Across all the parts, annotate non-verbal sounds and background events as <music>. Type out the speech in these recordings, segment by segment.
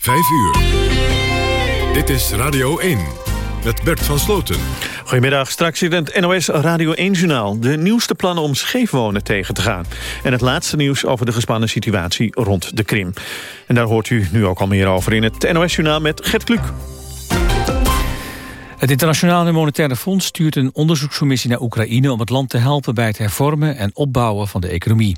5 uur. Dit is Radio 1 met Bert van Sloten. Goedemiddag, straks in het NOS Radio 1-journaal. De nieuwste plannen om scheefwonen tegen te gaan. En het laatste nieuws over de gespannen situatie rond de Krim. En daar hoort u nu ook al meer over in het NOS-journaal met Gert Kluk. Het Internationale Monetaire Fonds stuurt een onderzoekscommissie naar Oekraïne... om het land te helpen bij het hervormen en opbouwen van de economie.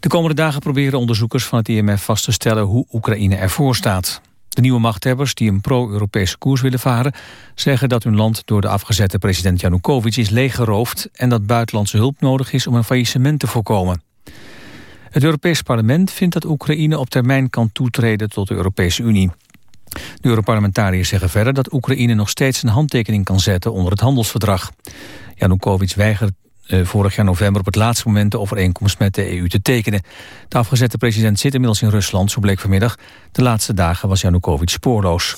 De komende dagen proberen onderzoekers van het IMF vast te stellen... hoe Oekraïne ervoor staat. De nieuwe machthebbers die een pro-Europese koers willen varen... zeggen dat hun land door de afgezette president Janukovic is leeggeroofd... en dat buitenlandse hulp nodig is om een faillissement te voorkomen. Het Europees Parlement vindt dat Oekraïne op termijn kan toetreden tot de Europese Unie. De Europarlementariërs zeggen verder dat Oekraïne nog steeds een handtekening kan zetten onder het handelsverdrag. Janukovic weigert uh, vorig jaar november op het laatste moment de overeenkomst met de EU te tekenen. De afgezette president zit inmiddels in Rusland, zo bleek vanmiddag. De laatste dagen was Janukovic spoorloos.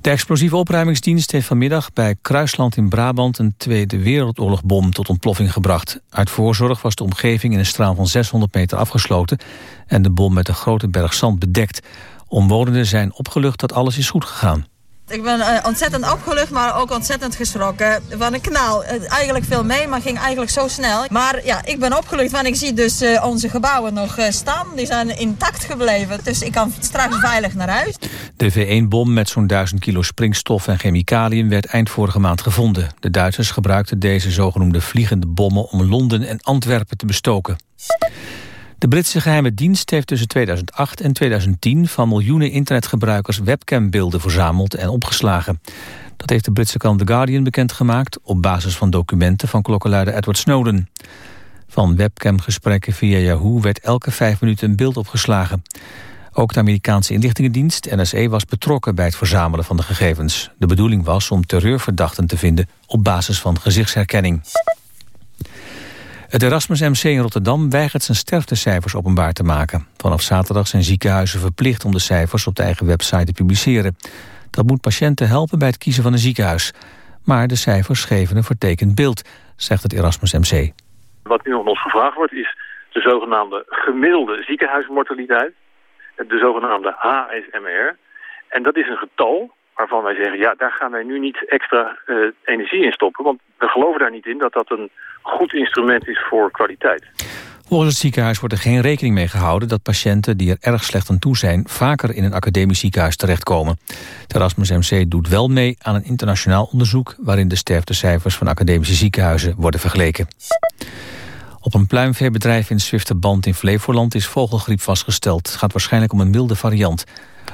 De explosieve opruimingsdienst heeft vanmiddag bij Kruisland in Brabant een Tweede Wereldoorlogbom tot ontploffing gebracht. Uit voorzorg was de omgeving in een straal van 600 meter afgesloten en de bom met een grote berg zand bedekt. Omwonenden zijn opgelucht dat alles is goed gegaan. Ik ben uh, ontzettend opgelucht, maar ook ontzettend geschrokken van een knal. Uh, eigenlijk veel mee, maar ging eigenlijk zo snel. Maar ja, ik ben opgelucht, want ik zie dus uh, onze gebouwen nog staan. Die zijn intact gebleven, dus ik kan straks veilig naar huis. De V1-bom met zo'n 1000 kilo springstof en chemicaliën werd eind vorige maand gevonden. De Duitsers gebruikten deze zogenoemde vliegende bommen om Londen en Antwerpen te bestoken. De Britse geheime dienst heeft tussen 2008 en 2010 van miljoenen internetgebruikers webcambeelden verzameld en opgeslagen. Dat heeft de Britse krant The Guardian bekendgemaakt op basis van documenten van klokkenluider Edward Snowden. Van webcamgesprekken via Yahoo werd elke vijf minuten een beeld opgeslagen. Ook de Amerikaanse inlichtingendienst NSE was betrokken bij het verzamelen van de gegevens. De bedoeling was om terreurverdachten te vinden op basis van gezichtsherkenning. Het Erasmus MC in Rotterdam weigert zijn sterftecijfers openbaar te maken. Vanaf zaterdag zijn ziekenhuizen verplicht om de cijfers op de eigen website te publiceren. Dat moet patiënten helpen bij het kiezen van een ziekenhuis. Maar de cijfers geven een vertekend beeld, zegt het Erasmus MC. Wat nu aan ons gevraagd wordt is de zogenaamde gemiddelde ziekenhuismortaliteit. De zogenaamde HSMR. En dat is een getal waarvan wij zeggen, ja, daar gaan wij nu niet extra uh, energie in stoppen. Want we geloven daar niet in dat dat een goed instrument is voor kwaliteit. Volgens het ziekenhuis wordt er geen rekening mee gehouden dat patiënten die er erg slecht aan toe zijn vaker in een academisch ziekenhuis terechtkomen. Erasmus MC doet wel mee aan een internationaal onderzoek waarin de sterftecijfers van academische ziekenhuizen worden vergeleken. Op een pluimveebedrijf in Zwifterband in Flevoland is vogelgriep vastgesteld. Het gaat waarschijnlijk om een milde variant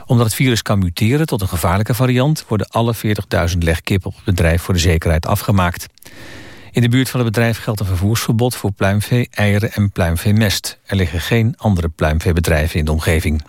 omdat het virus kan muteren tot een gevaarlijke variant... worden alle 40.000 legkippen op het bedrijf voor de zekerheid afgemaakt. In de buurt van het bedrijf geldt een vervoersverbod voor pluimvee, eieren en pluimveemest. Er liggen geen andere pluimveebedrijven in de omgeving.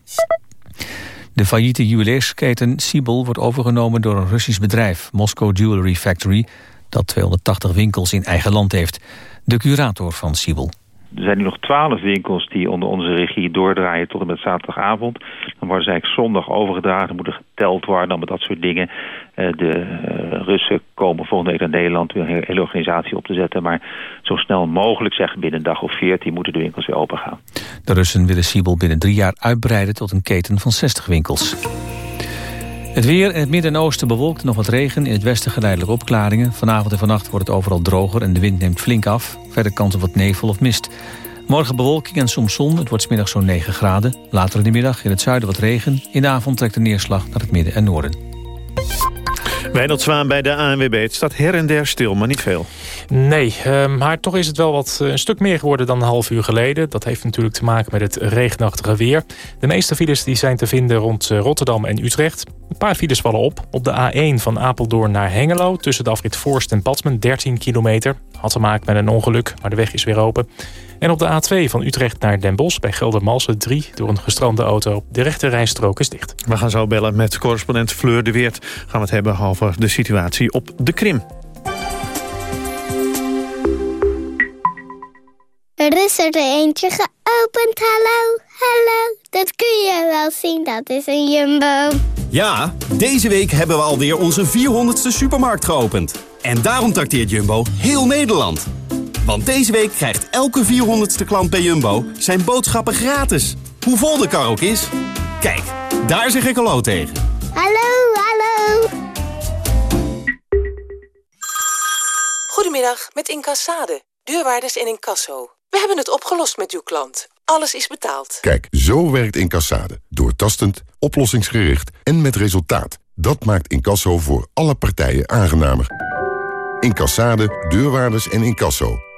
De failliete juweliersketen Siebel wordt overgenomen door een Russisch bedrijf, Moscow Jewelry Factory, dat 280 winkels in eigen land heeft. De curator van Siebel. Er zijn nu nog twaalf winkels die onder onze regie doordraaien tot en met zaterdagavond. Dan worden ze eigenlijk zondag overgedragen, moeten geteld worden, met dat soort dingen. Eh, de eh, Russen komen volgende week naar Nederland weer een hele organisatie op te zetten. Maar zo snel mogelijk, zeg binnen een dag of veertien, moeten de winkels weer open gaan. De Russen willen Siebel binnen drie jaar uitbreiden tot een keten van 60 winkels. Het weer in het midden en oosten bewolkt nog wat regen. In het westen geleidelijk opklaringen. Vanavond en vannacht wordt het overal droger en de wind neemt flink af. Verder kans op wat nevel of mist. Morgen bewolking en soms zon. Het wordt smiddag zo'n 9 graden. Later in de middag in het zuiden wat regen. In de avond trekt de neerslag naar het midden en noorden. Wijnald Zwaan bij de ANWB. Het staat her en der stil, maar niet veel. Nee, uh, maar toch is het wel wat een stuk meer geworden dan een half uur geleden. Dat heeft natuurlijk te maken met het regenachtige weer. De meeste files die zijn te vinden rond Rotterdam en Utrecht. Een paar files vallen op. Op de A1 van Apeldoorn naar Hengelo... tussen de afrit Voorst en Padsmen, 13 kilometer. Had te maken met een ongeluk, maar de weg is weer open. En op de A2 van Utrecht naar Den Bosch bij Geldermalsen 3 door een gestrande auto. De rechte rijstrook is dicht. We gaan zo bellen met correspondent Fleur de Weert. Gaan we het hebben over de situatie op de Krim. Er is er eentje geopend, hallo, hallo. Dat kun je wel zien, dat is een jumbo. Ja, deze week hebben we alweer onze 400ste supermarkt geopend. En daarom trakteert Jumbo heel Nederland. Want deze week krijgt elke 400ste klant bij Jumbo zijn boodschappen gratis. Hoe vol de kar ook is. Kijk, daar zeg ik hallo tegen. Hallo, hallo. Goedemiddag, met Incassade. Deurwaarders en incasso. We hebben het opgelost met uw klant. Alles is betaald. Kijk, zo werkt Incassade. Doortastend, oplossingsgericht en met resultaat. Dat maakt incasso voor alle partijen aangenamer. Incassade, deurwaarders en incasso.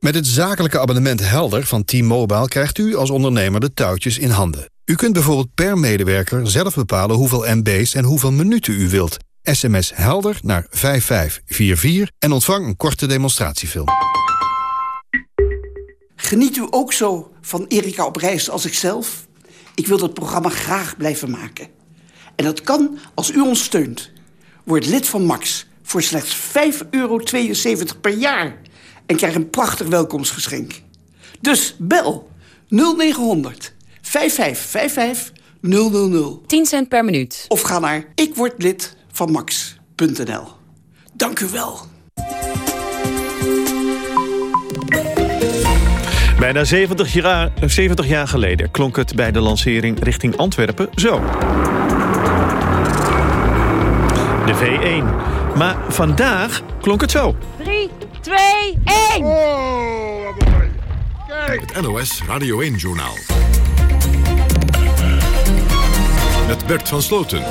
Met het zakelijke abonnement Helder van T-Mobile krijgt u als ondernemer de touwtjes in handen. U kunt bijvoorbeeld per medewerker zelf bepalen hoeveel MB's en hoeveel minuten u wilt. SMS Helder naar 5544 en ontvang een korte demonstratiefilm. Geniet u ook zo van Erika op reis als ikzelf? Ik wil dat programma graag blijven maken. En dat kan als u ons steunt. Word lid van Max voor slechts 5,72 euro per jaar. En krijg een prachtig welkomstgeschenk. Dus bel 0900 5555 000. 10 cent per minuut. Of ga naar ikwordlid.max.nl. Dank u wel. Bijna 70 jaar, 70 jaar geleden klonk het bij de lancering richting Antwerpen zo. De V1. Maar vandaag klonk het zo. 3, 2, 1. Het NOS Radio 1-journaal. Met Bert van Sloten.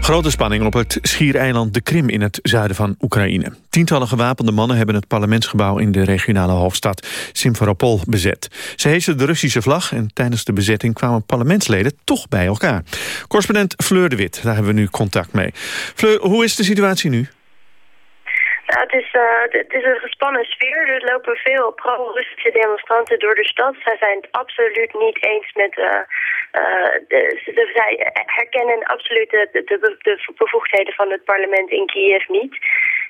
Grote spanning op het schiereiland de Krim in het zuiden van Oekraïne. Tientallen gewapende mannen hebben het parlementsgebouw in de regionale hoofdstad Simferopol bezet. Ze hezen de Russische vlag en tijdens de bezetting kwamen parlementsleden toch bij elkaar. Correspondent Fleur de Wit, daar hebben we nu contact mee. Fleur, hoe is de situatie nu? Nou, het, is, uh, het is een gespannen sfeer. Er lopen veel pro-Russische demonstranten door de stad. Zij zijn het absoluut niet eens met... Uh, de, zij herkennen absoluut de, de, de, bevoegdheden van het parlement in Kiev niet.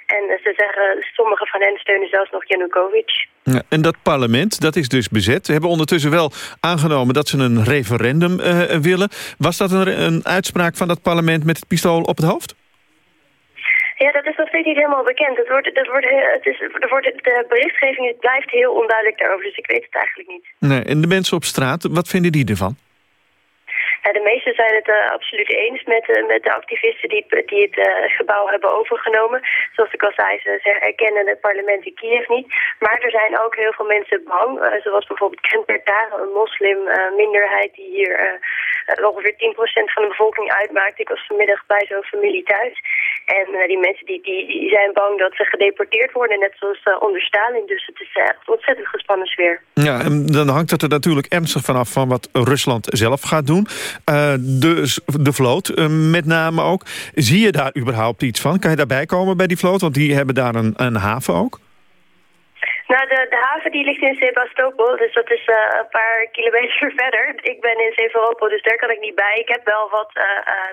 En ze zeggen, sommige van hen steunen zelfs nog Yanukovych. Ja, en dat parlement, dat is dus bezet. Ze hebben ondertussen wel aangenomen dat ze een referendum willen. Was dat een, een uitspraak van dat parlement met het pistool op het hoofd? Ja, dat is nog steeds niet helemaal bekend. Het wordt, het wordt, het is, er wordt, de berichtgeving blijft heel onduidelijk daarover, dus ik weet het eigenlijk niet. Nee, en de mensen op straat, wat vinden die ervan? Ja, de meesten zijn het uh, absoluut eens met, uh, met de activisten die, die het uh, gebouw hebben overgenomen. Zoals ik al zei, ze, ze herkennen het parlement in Kiev niet. Maar er zijn ook heel veel mensen bang. zoals bijvoorbeeld Kent een moslimminderheid die hier ongeveer 10% van de bevolking uitmaakt. Ik was vanmiddag bij zo'n familie thuis. En die mensen die, die, zijn bang dat ze gedeporteerd worden, net zoals onder Stalin. Dus het is echt ontzettend gespannen sfeer. Ja, en dan hangt het er natuurlijk ernstig vanaf van wat Rusland zelf gaat doen. Uh, de, de vloot uh, met name ook. Zie je daar überhaupt iets van? Kan je daarbij komen bij die vloot? Want die hebben daar een, een haven ook. Nou, de, de die ligt in Sebastopol, dus dat is uh, een paar kilometer <laughs> verder. Ik ben in Sevastopol, dus daar kan ik niet bij. Ik heb wel wat uh,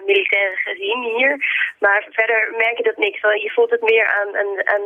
militairen gezien hier, maar verder merk je dat niks. Je voelt het meer aan,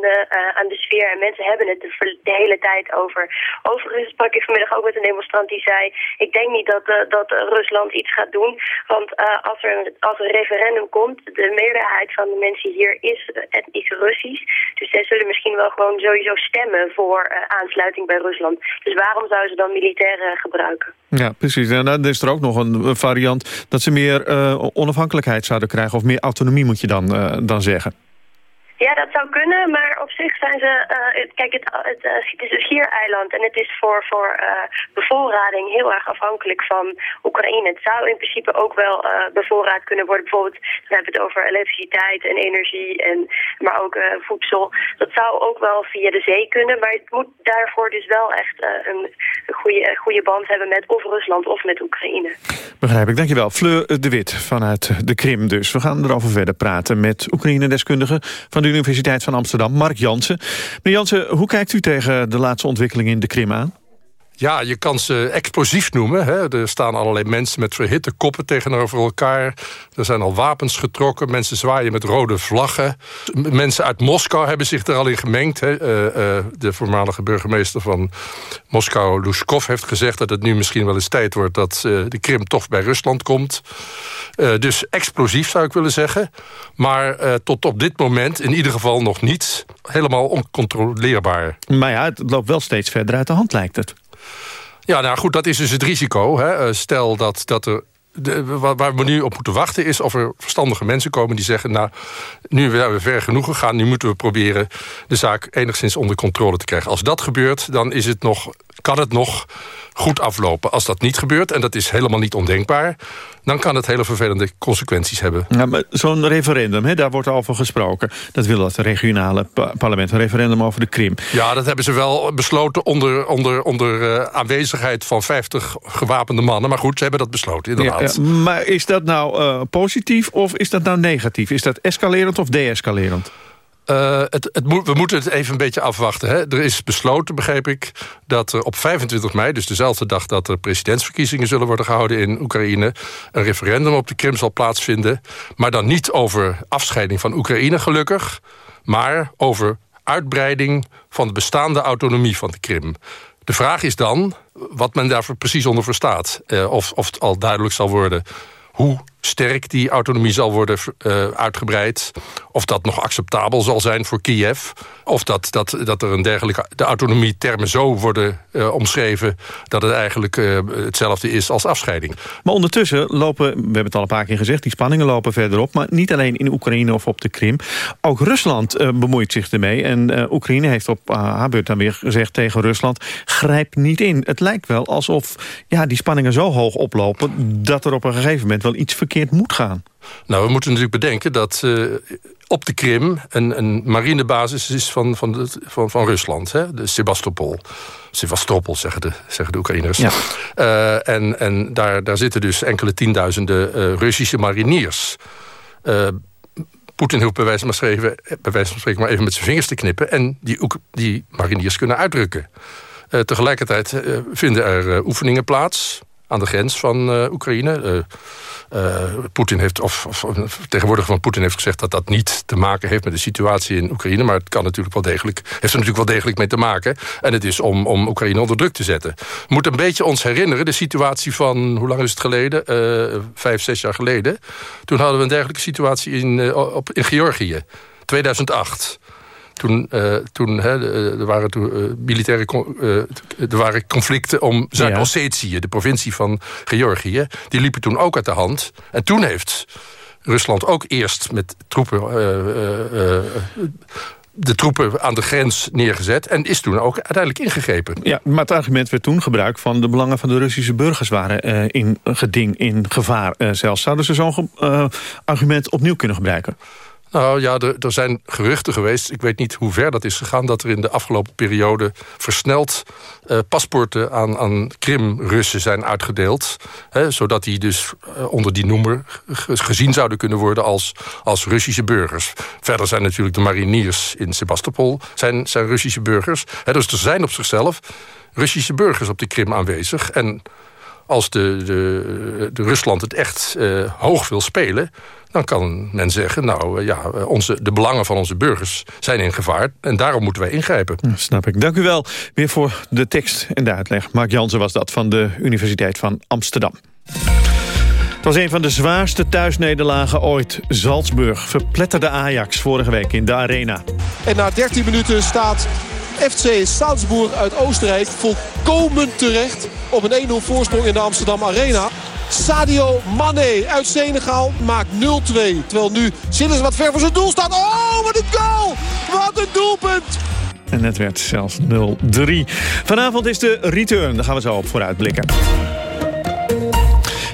de, aan de sfeer en mensen hebben het de, hele tijd over. Overigens sprak ik vanmiddag ook met een demonstrant die zei... ik denk niet dat, dat Rusland iets gaat doen, want als, er een, een referendum komt... de meerderheid van de mensen hier is etnisch Russisch, dus zij zullen misschien wel gewoon sowieso stemmen voor uh, bij Rusland. Dus waarom zouden ze dan militairen gebruiken? Ja, precies. En dan is er ook nog een variant dat ze meer uh, onafhankelijkheid zouden krijgen... of meer autonomie moet je dan, uh, dan zeggen. Ja, dat zou kunnen, maar op zich zijn ze... Uh, kijk, het, het, uh, het, is een schiereiland en het is voor, voor uh, bevoorrading heel erg afhankelijk van Oekraïne. Het zou in principe ook wel bevoorraad kunnen worden. Bijvoorbeeld, dan hebben we het over elektriciteit en energie, en, maar ook voedsel. Dat zou ook wel via de zee kunnen, maar het moet daarvoor dus wel echt een, goede, goede band hebben met of Rusland of met Oekraïne. Begrijp ik, dankjewel. Fleur de Wit vanuit de Krim dus. We gaan erover verder praten met Oekraïne-deskundige van de Universiteit van Amsterdam, Mark Jansen. Meneer Jansen, hoe kijkt u tegen de laatste ontwikkelingen in de Krim aan? Ja, je kan ze explosief noemen. Hè. Er staan allerlei mensen met verhitte koppen tegenover elkaar. Er zijn al wapens getrokken. Mensen zwaaien met rode vlaggen. Mensen uit Moskou hebben zich er al in gemengd. Hè. Uh, uh, de voormalige burgemeester van Moskou, Lushkov, heeft gezegd... dat het nu misschien wel eens tijd wordt dat uh, de Krim toch bij Rusland komt. dus explosief zou ik willen zeggen. Maar tot op dit moment in ieder geval nog niet helemaal oncontroleerbaar. Maar ja, het loopt wel steeds verder uit de hand, lijkt het. Ja, nou goed, dat is dus het risico. Hè. Eh, stel dat, dat er de, waar we nu op moeten wachten is of er verstandige mensen komen die zeggen... nou, nu zijn we ver genoeg gegaan, nu moeten we proberen de zaak enigszins onder controle te krijgen. Als dat gebeurt, dan is het nog, kan het nog goed aflopen. Als dat niet gebeurt, en dat is helemaal niet ondenkbaar... dan kan het hele vervelende consequenties hebben. Ja, Zo'n referendum, hè, daar wordt over gesproken. Dat wil het regionale parlement, een referendum over de Krim. Ja, dat hebben ze wel besloten onder, onder, onder uh, aanwezigheid van 50 gewapende mannen. Maar goed, ze hebben dat besloten, inderdaad. Ja, maar is dat nou uh, positief of is dat nou negatief? Is dat escalerend of deescalerend? Uh, het, we moeten het even een beetje afwachten. Hè. Er is besloten, begreep ik, dat er op 25 mei... dus dezelfde dag dat er presidentsverkiezingen zullen worden gehouden in Oekraïne... een referendum op de Krim zal plaatsvinden. Maar dan niet over afscheiding van Oekraïne, gelukkig... maar over uitbreiding van de bestaande autonomie van de Krim. De vraag is dan wat men daarvoor precies onder verstaat. Uh, of, of het al duidelijk zal worden hoe sterk die autonomie zal worden uh, uitgebreid. Of dat nog acceptabel zal zijn voor Kiev. Of dat, dat, dat er een dergelijke de autonomie-termen zo worden uh, omschreven... dat het eigenlijk uh, hetzelfde is als afscheiding. Maar ondertussen lopen, we hebben het al een paar keer gezegd... die spanningen lopen verder op. Maar niet alleen in Oekraïne of op de Krim. Ook Rusland bemoeit zich ermee. En Oekraïne heeft op haar beurt dan weer gezegd tegen Rusland... grijp niet in. Het lijkt wel alsof ja, die spanningen zo hoog oplopen... dat er op een gegeven moment wel iets verkeerd moet gaan. Nou, we moeten natuurlijk bedenken dat uh, op de Krim... een, een marinebasis is van, van, de, van, van Rusland, hè? de Sebastopol. Sevastopol, zeggen de, zeggen de Oekraïners. Ja. Uh, en en daar, daar zitten dus enkele tienduizenden uh, Russische mariniers... Poetin hoeft bij wijze, van spreken, bij wijze van spreken maar even met zijn vingers te knippen... en die, die mariniers kunnen uitdrukken. tegelijkertijd vinden er oefeningen plaats aan de grens van Oekraïne. Uh, Poetin heeft, of, tegenwoordig van Poetin heeft gezegd dat dat niet te maken heeft met de situatie in Oekraïne. Maar het kan natuurlijk wel degelijk, heeft er natuurlijk wel degelijk mee te maken. En het is om, om Oekraïne onder druk te zetten. We moeten een beetje ons herinneren, de situatie van, hoe lang is het geleden? Vijf, zes jaar geleden. Toen hadden we een dergelijke situatie in, op, in Georgië. 2008. Toen, uh, toen hè, er waren toen, uh, militaire er waren conflicten om Zuid-Ossetië, de provincie van Georgië. Die liepen toen ook uit de hand. En toen heeft Rusland ook eerst met troepen de troepen aan de grens neergezet... en is toen ook uiteindelijk ingegrepen. Ja, maar het argument werd toen gebruikt... van de belangen van de Russische burgers waren uh, in geding, in gevaar uh, zelfs. Zouden ze zo'n uh, argument opnieuw kunnen gebruiken? Nou ja, er, er, zijn geruchten geweest, ik weet niet hoe ver dat is gegaan... dat er in de afgelopen periode versneld uh, paspoorten aan, aan Krim-Russen zijn uitgedeeld. Hè, zodat die dus uh, onder die noemer gezien zouden kunnen worden als, als Russische burgers. Verder zijn natuurlijk de mariniers in Sebastopol zijn, zijn Russische burgers. Hè, dus er zijn op zichzelf Russische burgers op de Krim aanwezig. En als de, de, de Rusland het echt uh, hoog wil spelen dan kan men zeggen, nou eh, ja, onze, de belangen van onze burgers zijn in gevaar... en daarom moeten wij ingrijpen. snap ik. Dank u wel weer voor de tekst en de uitleg. Mark Jansen was dat van de Universiteit van Amsterdam. Het was een van de zwaarste thuisnederlagen ooit. Salzburg verpletterde Ajax vorige week in de Arena. En na 13 minuten staat FC Salzburg uit Oostenrijk volkomen terecht... op een 1-0 voorsprong in de Amsterdam Arena. Sadio Mane uit Senegal maakt 0-2. Terwijl nu Sillis wat ver voor zijn doel staat. Oh, wat een goal! Wat een doelpunt! En het werd zelfs 0-3. Vanavond is de return. Daar gaan we zo op vooruit blikken.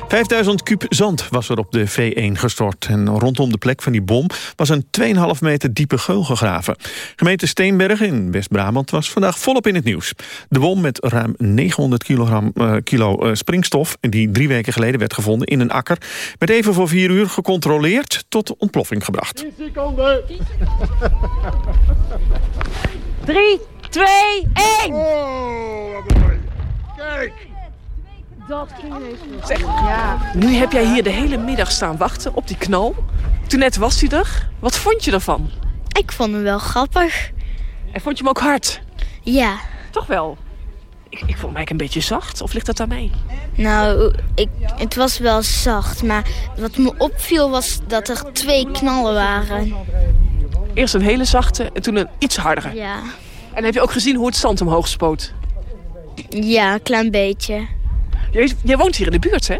5000 kuub zand was er op de V1 gestort. En rondom de plek van die bom was een 2,5 meter diepe geul gegraven. Gemeente Steenbergen in West-Brabant was vandaag volop in het nieuws. De bom met ruim 900 kilogram, uh, kilo uh, springstof... die drie weken geleden werd gevonden in een akker... werd even voor vier uur gecontroleerd tot ontploffing gebracht. 10 seconden. 3, 2, 1. Oh, wat mooi. Kijk. Dat ging even. Zeg, ja. nu heb jij hier de hele middag staan wachten op die knal. Toen net was hij er. Wat vond je ervan? Ik vond hem wel grappig. En vond je hem ook hard? Ja. Toch wel? Ik, ik vond hem eigenlijk een beetje zacht. Of ligt dat aan mij? Nou, ik, het was wel zacht. Maar wat me opviel was dat er twee knallen waren. Eerst een hele zachte en toen een iets hardere. Ja. En heb je ook gezien hoe het zand omhoog spoot? Ja, een klein beetje. Jij, jij woont hier in de buurt, hè?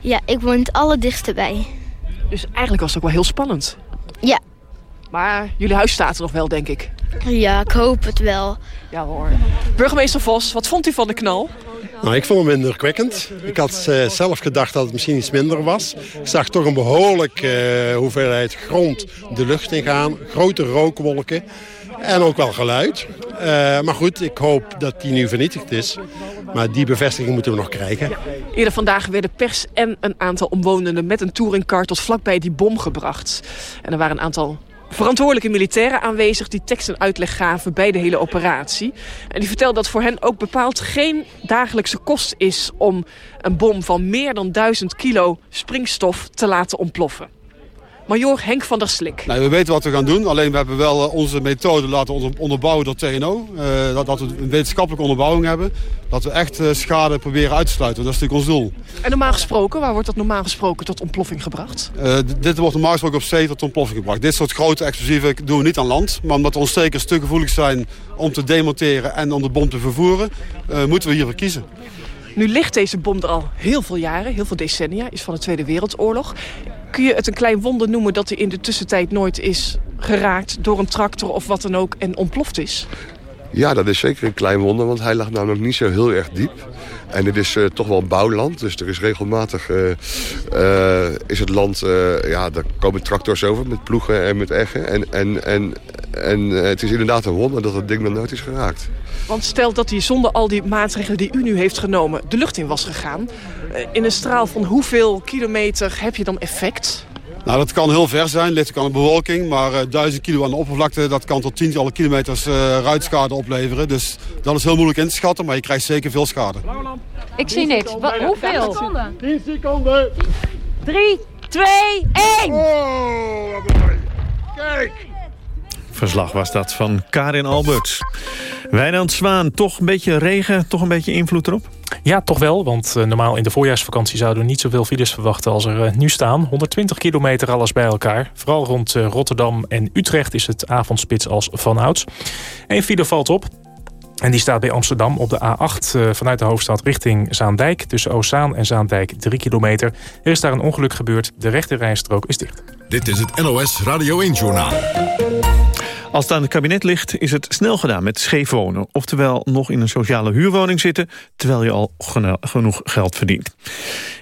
Ja, ik woon het allerdichtste bij. Dus eigenlijk was het ook wel heel spannend. Ja. Maar jullie huis staat er nog wel, denk ik. Ja, ik hoop het wel. Ja hoor. Burgemeester Vos, wat vond u van de knal? Nou, ik vond hem indrukwekkend. Ik had uh, zelf gedacht dat het misschien iets minder was. Ik zag toch een behoorlijke uh, hoeveelheid grond de lucht in gaan. Grote rookwolken. En ook wel geluid. Uh, maar goed, ik hoop dat die nu vernietigd is. Maar die bevestiging moeten we nog krijgen. Eerder vandaag werden pers en een aantal omwonenden met een touringcar tot vlakbij die bom gebracht. En er waren een aantal verantwoordelijke militairen aanwezig... die tekst en uitleg gaven bij de hele operatie. En die vertelden dat voor hen ook bepaald geen dagelijkse kost is... om een bom van meer dan 1000 kilo springstof te laten ontploffen. Major Henk van der Slik. Nee, we weten wat we gaan doen. Alleen we hebben wel onze methode laten onderbouwen door TNO. Uh, dat, dat, we een wetenschappelijke onderbouwing hebben. Dat we echt uh, schade proberen uit te sluiten. Dat is natuurlijk ons doel. En normaal gesproken, waar wordt dat normaal gesproken tot ontploffing gebracht? Uh, dit wordt normaal gesproken op zee tot ontploffing gebracht. Dit soort grote explosieven doen we niet aan land. Maar omdat de ontstekers te gevoelig zijn om te demonteren en om de bom te vervoeren... moeten we hiervoor kiezen. Nu ligt deze bom er al heel veel jaren, heel veel decennia. Is van de Tweede Wereldoorlog. Kun je het een klein wonder noemen dat hij in de tussentijd nooit is geraakt door een tractor of wat dan ook en ontploft is? Ja, dat is zeker een klein wonder, want hij lag namelijk niet zo heel erg diep. En het is uh, toch wel bouwland, dus er is regelmatig uh, uh, is het land, ja, daar komen tractors over met ploegen en met eggen. En, en, en, en het is inderdaad een wonder dat het ding nog nooit is geraakt. Want stel dat hij zonder al die maatregelen die u nu heeft genomen de lucht in was gegaan. In een straal van hoeveel kilometer heb je dan effect? Nou, dat kan heel ver zijn, ligt ook aan de bewolking. Maar uh, 1000 kilo aan de oppervlakte, dat kan tot tientallen kilometers uh, ruitschade opleveren. Dus dat is heel moeilijk in te schatten, maar je krijgt zeker veel schade. Ik zie niks. Hoeveel? 10 seconden. 3, 2, 1. Oh, wat mooi. Kijk. Verslag was dat van Karin Alberts. Wijnand Zwaan, toch een beetje regen, toch een beetje invloed erop? Ja, toch wel, want uh, normaal in de voorjaarsvakantie zouden we niet zoveel files verwachten als er uh, nu staan. 120 kilometer alles bij elkaar. Vooral rond uh, Rotterdam en Utrecht is het avondspits als vanouds. Eén file valt op. En die staat bij Amsterdam op de A8 uh, vanuit de hoofdstad richting Zaandijk. Tussen Oostzaan en Zaandijk 3 kilometer. Er is daar een ongeluk gebeurd. De rechte rijstrook is dicht. Dit is het NOS Radio 1-journaal. Als het aan het kabinet ligt, is het snel gedaan met scheef wonen. Oftewel nog in een sociale huurwoning zitten... terwijl je al genoeg geld verdient.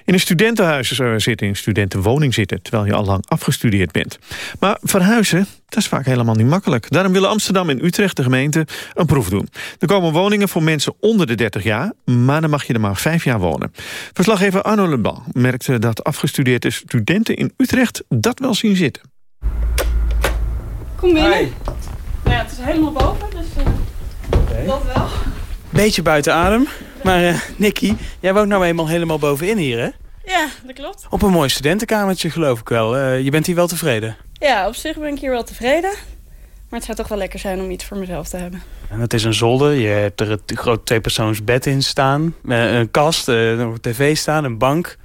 In een studentenhuis zitten, in een studentenwoning zitten... terwijl je al lang afgestudeerd bent. Maar verhuizen, dat is vaak helemaal niet makkelijk. Daarom willen Amsterdam en Utrecht, de gemeente, een proef doen. Er komen woningen voor mensen onder de 30 jaar... maar dan mag je er maar vijf jaar wonen. Verslaggever Arno Leban merkte dat afgestudeerde studenten in Utrecht... dat wel zien zitten. Kom binnen. Hi. Nou ja, het is helemaal boven, dus uh, okay. dat wel. Beetje buiten adem. Maar uh, Nicky, jij woont nou eenmaal helemaal bovenin hier, hè? Ja, dat klopt. Op een mooi studentenkamertje, geloof ik wel. Uh, je bent hier wel tevreden? Ja, op zich ben ik hier wel tevreden. Maar het zou toch wel lekker zijn om iets voor mezelf te hebben. En het is een zolder. Je hebt er een groot tweepersoons bed in staan. Een kast, een tv staan, een bank.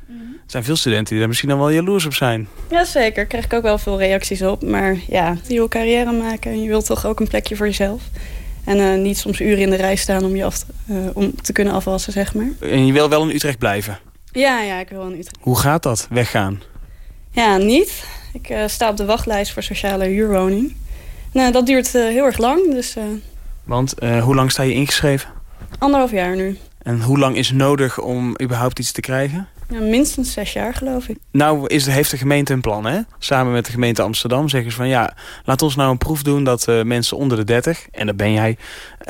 Er zijn veel studenten die daar misschien dan wel jaloers op zijn. Jazeker, krijg ik ook wel veel reacties op. Maar ja, je wil carrière maken en je wilt toch ook een plekje voor jezelf. En uh, niet soms uren in de rij staan om je af te, uh, om te kunnen afwassen, zeg maar. En je wil wel in Utrecht blijven? Ja, ja, ik wil in Utrecht. Hoe gaat dat, weggaan? Ja, niet. Ik uh, sta op de wachtlijst voor sociale huurwoning. Nou, dat duurt heel erg lang, dus... Want hoe lang sta je ingeschreven? Anderhalf jaar nu. En hoe lang is nodig om überhaupt iets te krijgen? Ja, minstens zes jaar, geloof ik. Nou is, heeft de gemeente een plan, hè? Samen met de gemeente Amsterdam zeggen ze van... ja, laat ons nou een proef doen dat uh, mensen onder de 30... en dat ben jij,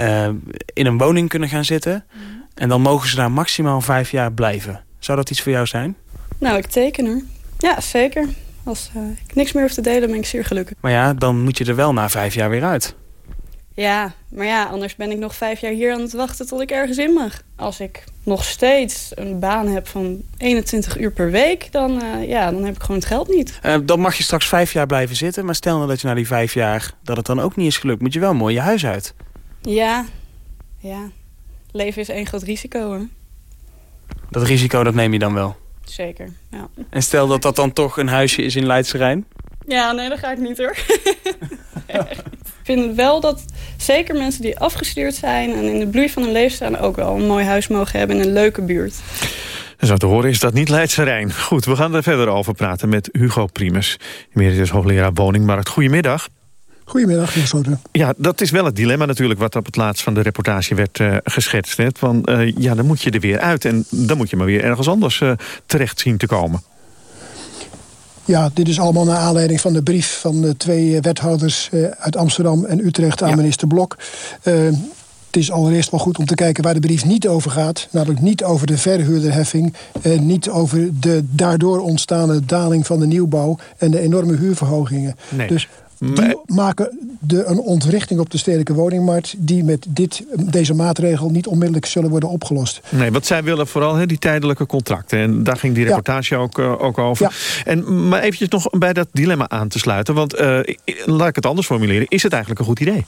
uh, in een woning kunnen gaan zitten. Mm. En dan mogen ze daar maximaal vijf jaar blijven. Zou dat iets voor jou zijn? Nou, ik teken er. Ja, zeker. Als uh, ik niks meer hoef te delen, ben ik zeer gelukkig. Maar ja, dan moet je er wel na vijf jaar weer uit. Ja, maar ja, anders ben ik nog vijf jaar hier aan het wachten tot ik ergens in mag. Als ik nog steeds een baan heb van 21 uur per week, dan, uh, ja, dan heb ik gewoon het geld niet. Uh, dan mag je straks vijf jaar blijven zitten. Maar stel nou dat je na die vijf jaar dat het dan ook niet is gelukt, moet je wel mooi je huis uit. Ja, ja. Leven is één groot risico hoor. Dat risico, dat neem je dan wel? Zeker, ja. En stel dat dat dan toch een huisje is in Leidse Rijn? Ja, nee, dat ga ik niet hoor. <laughs> vind wel dat zeker mensen die afgestuurd zijn... en in de bloei van hun leven staan... ook wel een mooi huis mogen hebben in een leuke buurt. En zo te horen is dat niet Leidse Rijn. Goed, we gaan er verder over praten met Hugo Primus. Emeritus hoogleraar woningmarkt. Goedemiddag. Goedemiddag, meneer. Ja, dat is wel het dilemma natuurlijk wat op het laatst van de reportage werd uh, geschetst. Hè? Want uh, ja, dan moet je er weer uit en dan moet je maar weer ergens anders uh, terecht zien te komen. Ja, dit is allemaal naar aanleiding van de brief van de twee wethouders uit Amsterdam en Utrecht aan ja. minister Blok. Het is allereerst wel goed om te kijken waar de brief niet over gaat. Namelijk niet over de verhuurderheffing. En niet over de daardoor ontstaande daling van de nieuwbouw. En de enorme huurverhogingen. Nee. Dus die maken de, een ontwrichting op de stedelijke woningmarkt... die met dit, deze maatregel niet onmiddellijk zullen worden opgelost. Nee, wat zij willen vooral he, die tijdelijke contracten. En daar ging die reportage ja. ook, uh, ook over. Ja. En, maar eventjes nog bij dat dilemma aan te sluiten. Want uh, laat ik het anders formuleren. Is het eigenlijk een goed idee?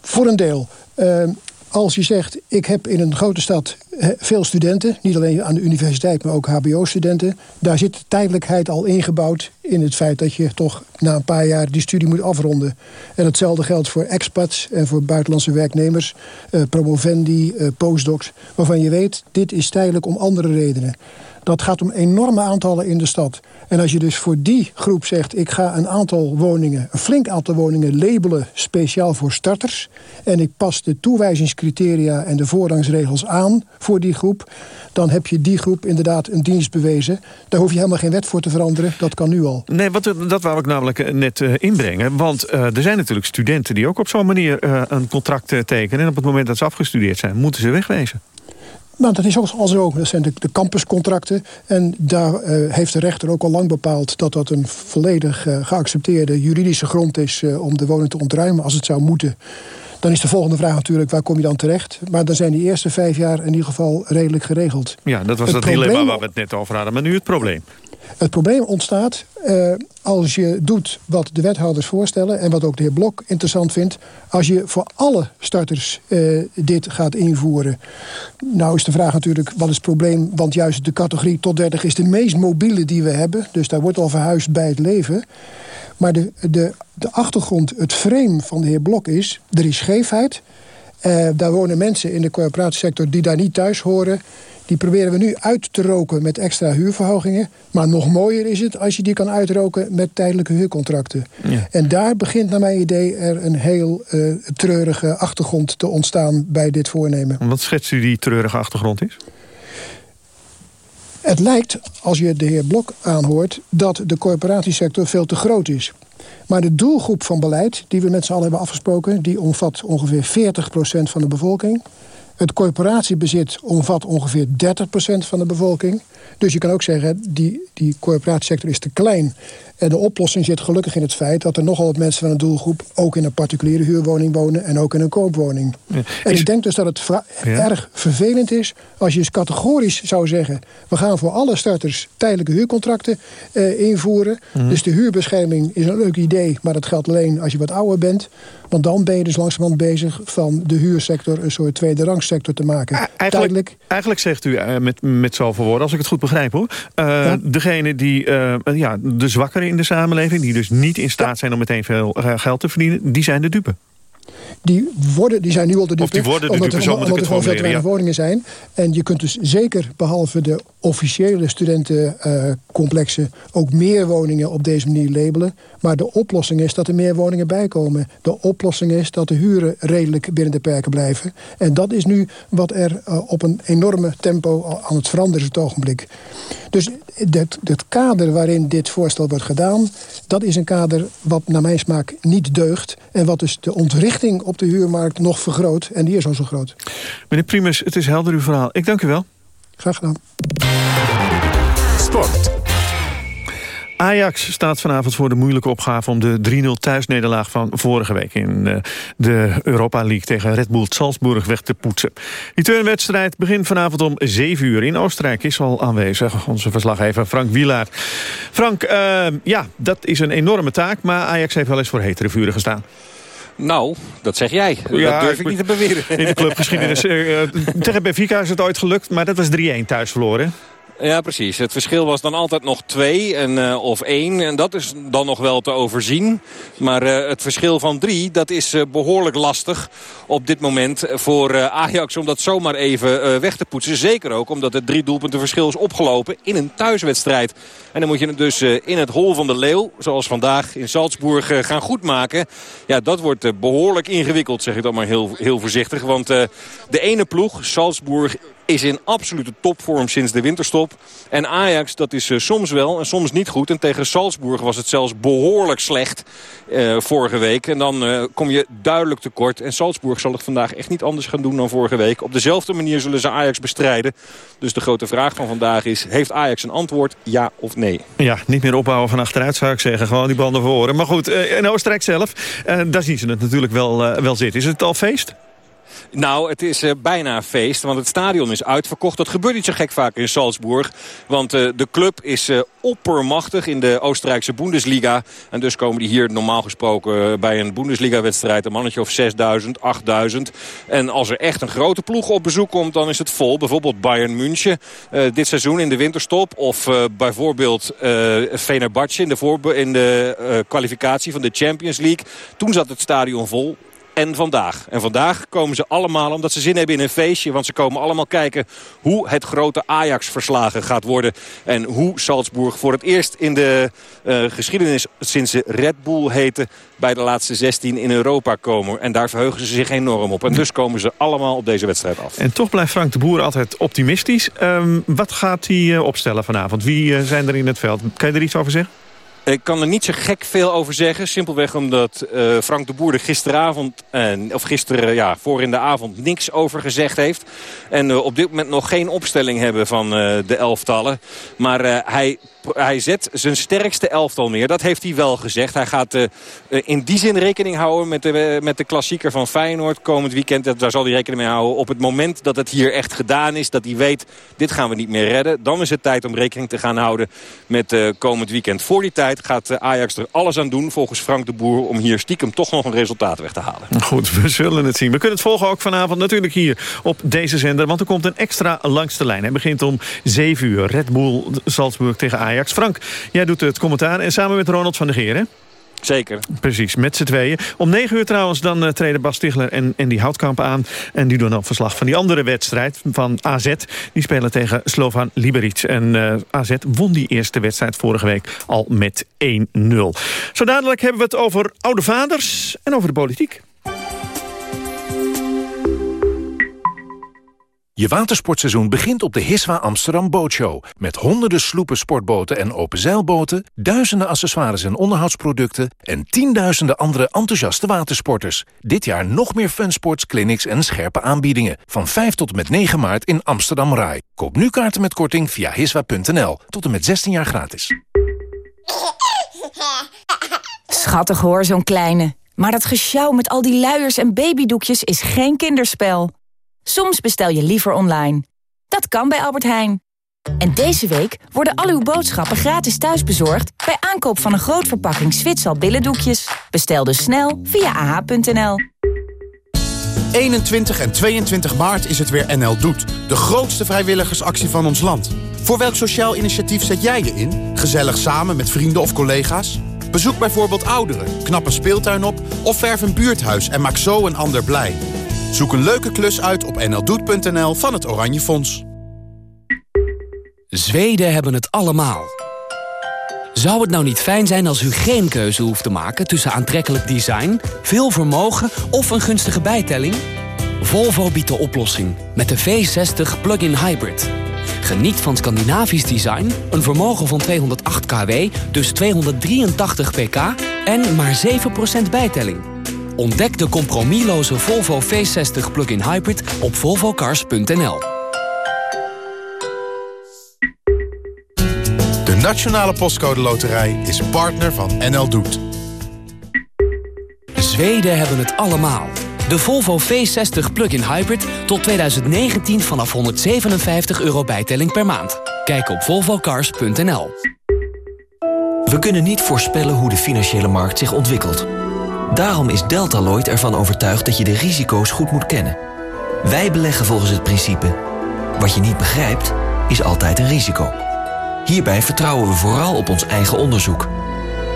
Voor een deel. Uh, als je zegt, ik heb in een grote stad veel studenten... niet alleen aan de universiteit, maar ook hbo-studenten... daar zit de tijdelijkheid al ingebouwd in het feit dat je toch na een paar jaar die studie moet afronden. En hetzelfde geldt voor expats en voor buitenlandse werknemers... Uh, promovendi, uh, postdocs, waarvan je weet, dit is tijdelijk om andere redenen. Dat gaat om enorme aantallen in de stad. En als je dus voor die groep zegt... ik ga een aantal woningen, een flink aantal woningen labelen... speciaal voor starters... en ik pas de toewijzingscriteria en de voorrangsregels aan voor die groep... dan heb je die groep inderdaad een dienst bewezen. Daar hoef je helemaal geen wet voor te veranderen. Dat kan nu al. Nee, wat, dat wou ik namelijk net uh, inbrengen. Want uh, er zijn natuurlijk studenten die ook op zo'n manier een contract tekenen... en op het moment dat ze afgestudeerd zijn, moeten ze wegwezen. Nou, dat is al zo. Dat zijn de, campuscontracten. En daar uh, heeft de rechter ook al lang bepaald... dat dat een volledig uh, geaccepteerde juridische grond is... Uh, om de woning te ontruimen als het zou moeten. Dan is de volgende vraag natuurlijk, waar kom je dan terecht? Maar dan zijn die eerste vijf jaar in ieder geval redelijk geregeld. Ja, dat was het, probleem... dilemma waar we het net over hadden. Maar nu het probleem. Het probleem ontstaat uh, als je doet wat de wethouders voorstellen... en wat ook de heer Blok interessant vindt... als je voor alle starters uh, dit gaat invoeren. Nou is de vraag natuurlijk, wat is het probleem? Want juist de categorie tot 30 is de meest mobiele die we hebben. Dus daar wordt al verhuisd bij het leven. Maar de, de, de achtergrond, het frame van de heer Blok is... er is scheefheid. Uh, daar wonen mensen in de corporatiesector die daar niet thuis horen... Die proberen we nu uit te roken met extra huurverhogingen. Maar nog mooier is het als je die kan uitroken met tijdelijke huurcontracten. Ja. En daar begint naar mijn idee er een heel uh, treurige achtergrond te ontstaan bij dit voornemen. Wat schetst u die treurige achtergrond is? Het lijkt, als je de heer Blok aanhoort, dat de corporatiesector veel te groot is. Maar de doelgroep van beleid, die we met z'n allen hebben afgesproken... die omvat ongeveer 40% van de bevolking... Het corporatiebezit omvat ongeveer 30% van de bevolking. Dus je kan ook zeggen, die, die corporatiesector is te klein. De oplossing zit gelukkig in het feit... dat er nogal wat mensen van een doelgroep... ook in een particuliere huurwoning wonen en ook in een koopwoning. Ja. En ik denk dus dat het ja. erg vervelend is... als je eens categorisch zou zeggen... we gaan voor alle starters tijdelijke huurcontracten uh, invoeren. Mm. Dus de huurbescherming is een leuk idee... maar dat geldt alleen als je wat ouder bent. Want dan ben je dus langzamerhand bezig... van de huursector een soort tweede rangsector te maken. Eigenlijk, Tijdelijk... eigenlijk zegt u uh, met, met zoveel woorden, als ik het goed begrijp hoor... Uh, ja. degene die ja, de zwakkere in de samenleving... die dus niet in staat zijn om meteen veel geld te verdienen... die zijn de dupe. Die, worden, die zijn nu al de dupe. Of die worden de omdat dupe, er, zo moet ik omdat het gewoon veel te weinig woningen zijn. En je kunt dus zeker, behalve de officiële studentencomplexen... ook meer woningen op deze manier labelen. Maar de oplossing is dat er meer woningen bijkomen. De oplossing is dat de huren redelijk binnen de perken blijven. En dat is nu wat er eh, op een enorme tempo aan het veranderen is op het ogenblik. Dus het, het kader waarin dit voorstel wordt gedaan... dat is een kader wat naar mijn smaak niet deugt... en wat dus de ontrichting op de huurmarkt nog vergroot. En die is al zo groot. Meneer Primus, het is helder uw verhaal. Ik dank u wel. Graag gedaan. Sport. Ajax staat vanavond voor de moeilijke opgave om de 3-0 thuisnederlaag van vorige week in eh, de Europa League tegen Red Bull Salzburg weg te poetsen. Die tweede wedstrijd begint vanavond om 7 uur. In Oostenrijk is al aanwezig onze verslaggever Frank Wielaert. Frank, uh, ja, dat is een enorme taak, maar Ajax heeft wel eens voor hetere vuren gestaan. Nou, dat zeg jij. Ja, dat durf ik niet te beweren. In de clubgeschiedenis. <laughs> uh, tegen Benfica is het ooit gelukt, maar dat was 3-1 thuis verloren. Ja, precies. Het verschil was dan altijd nog twee en, uh, of één. En dat is dan nog wel te overzien. Maar uh, het verschil van drie, dat is uh, behoorlijk lastig op dit moment voor Ajax... om dat zomaar even weg te poetsen. Zeker ook omdat het drie doelpunten verschil is opgelopen in een thuiswedstrijd. En dan moet je het dus in het hol van de leeuw, zoals vandaag in Salzburg, gaan goedmaken. Ja, dat wordt behoorlijk ingewikkeld, zeg ik dan maar heel, heel voorzichtig. Want de ene ploeg, Salzburg, is in absolute topvorm sinds de winterstop. En Ajax, dat is uh, soms wel en soms niet goed. En tegen Salzburg was het zelfs behoorlijk slecht uh, vorige week. En dan uh, kom je duidelijk tekort. En Salzburg zal het vandaag echt niet anders gaan doen dan vorige week. Op dezelfde manier zullen ze Ajax bestrijden. Dus de grote vraag van vandaag is... heeft Ajax een antwoord, ja of nee? Ja, niet meer opbouwen van achteruit zou ik zeggen. Gewoon die banden voor. Maar goed, in Oostenrijk zelf, daar zien ze het natuurlijk wel, wel zitten. Is het al feest? Nou, het is uh, bijna feest, want het stadion is uitverkocht. Dat gebeurt niet zo gek vaak in Salzburg. Want uh, de club is uh, oppermachtig in de Oostenrijkse Bundesliga. En dus komen die hier normaal gesproken bij een Bundesliga-wedstrijd... een mannetje of 6.000, 8.000. En als er echt een grote ploeg op bezoek komt, dan is het vol. Bijvoorbeeld Bayern München dit seizoen in de winterstop. Of bijvoorbeeld Fenerbahce in de, in de kwalificatie van de Champions League. Toen zat het stadion vol en vandaag. En vandaag komen ze allemaal omdat ze zin hebben in een feestje. Want ze komen allemaal kijken hoe het grote Ajax verslagen gaat worden. En hoe Salzburg voor het eerst in de uh, geschiedenis sinds ze Red Bull heten... bij de laatste 16 in Europa komen. En daar verheugen ze zich enorm op. En dus komen ze allemaal op deze wedstrijd af. En toch blijft Frank de Boer altijd optimistisch. Um, wat gaat hij uh, opstellen vanavond? Wie uh, zijn er in het veld? Kan je er iets over zeggen? Ik kan er niet zo gek veel over zeggen. Simpelweg omdat uh, Frank de Boer er gisteravond, uh, of gisteren ja, voor in de avond niks over gezegd heeft. En uh, op dit moment nog geen opstelling hebben van de elftallen. Maar hij, hij zet zijn sterkste elftal neer. Dat heeft hij wel gezegd. Hij gaat in die zin rekening houden met de, met de klassieker van Feyenoord komend weekend. Daar zal hij rekening mee houden. Op het moment dat het hier echt gedaan is, dat hij weet, dit gaan we niet meer redden. Dan is het tijd om rekening te gaan houden met komend weekend. Voor die tijd gaat Ajax er alles aan doen, volgens Frank de Boer... om hier stiekem toch nog een resultaat weg te halen. Goed, we zullen het zien. We kunnen het volgen ook vanavond natuurlijk hier op deze zender... want er komt een extra langste lijn. Hij begint om 7 uur. Red Bull Salzburg tegen Ajax. Frank, jij doet het commentaar en samen met Ronald van der Geer, hè? Zeker. Precies, met z'n tweeën. Om negen uur trouwens dan uh, treden Bas Stigler en, en die Houtkamp aan. En die doen dan verslag van die andere wedstrijd van AZ. Die spelen tegen Slovan Liberec. En uh, AZ won die eerste wedstrijd vorige week al met 1-0. Zo dadelijk hebben we het over oude vaders en over de politiek. Je watersportseizoen begint op de Hiswa Amsterdam Bootshow. Met honderden sloepen, sportboten en openzeilboten... duizenden accessoires en onderhoudsproducten... en tienduizenden andere enthousiaste watersporters. Dit jaar nog meer funsports, clinics en scherpe aanbiedingen. Van 5 tot en met 9 maart in Amsterdam Rai. Koop nu kaarten met korting via hiswa.nl. Tot en met 16 jaar gratis. Schattig hoor, zo'n kleine. Maar dat gesjouw met al die luiers en babydoekjes is geen kinderspel. Soms bestel je liever online. Dat kan bij Albert Heijn. En deze week worden al uw boodschappen gratis thuisbezorgd... bij aankoop van een groot verpakking Zwitsal billendoekjes. Bestel dus snel via ah.nl. 21 en 22 maart is het weer NL Doet. De grootste vrijwilligersactie van ons land. Voor welk sociaal initiatief zet jij je in? Gezellig samen met vrienden of collega's? Bezoek bijvoorbeeld ouderen, knap een speeltuin op... of verf een buurthuis en maak zo een ander blij. Zoek een leuke klus uit op nldoet.nl van het Oranje Fonds. Zweden hebben het allemaal. Zou het nou niet fijn zijn als u geen keuze hoeft te maken... tussen aantrekkelijk design, veel vermogen of een gunstige bijtelling? Volvo biedt de oplossing met de V60 Plug-in Hybrid. Geniet van Scandinavisch design, een vermogen van 208 kW... dus 283 pk en maar 7% bijtelling. Ontdek de compromisloze Volvo V60 Plug-in Hybrid op volvocars.nl. De Nationale Postcode Loterij is partner van NL Doet. Zweden hebben het allemaal. De Volvo V60 Plug-in Hybrid tot 2019 vanaf 157 euro bijtelling per maand. Kijk op volvocars.nl. We kunnen niet voorspellen hoe de financiële markt zich ontwikkelt. Daarom is Deltaloid ervan overtuigd dat je de risico's goed moet kennen. Wij beleggen volgens het principe... wat je niet begrijpt, is altijd een risico. Hierbij vertrouwen we vooral op ons eigen onderzoek.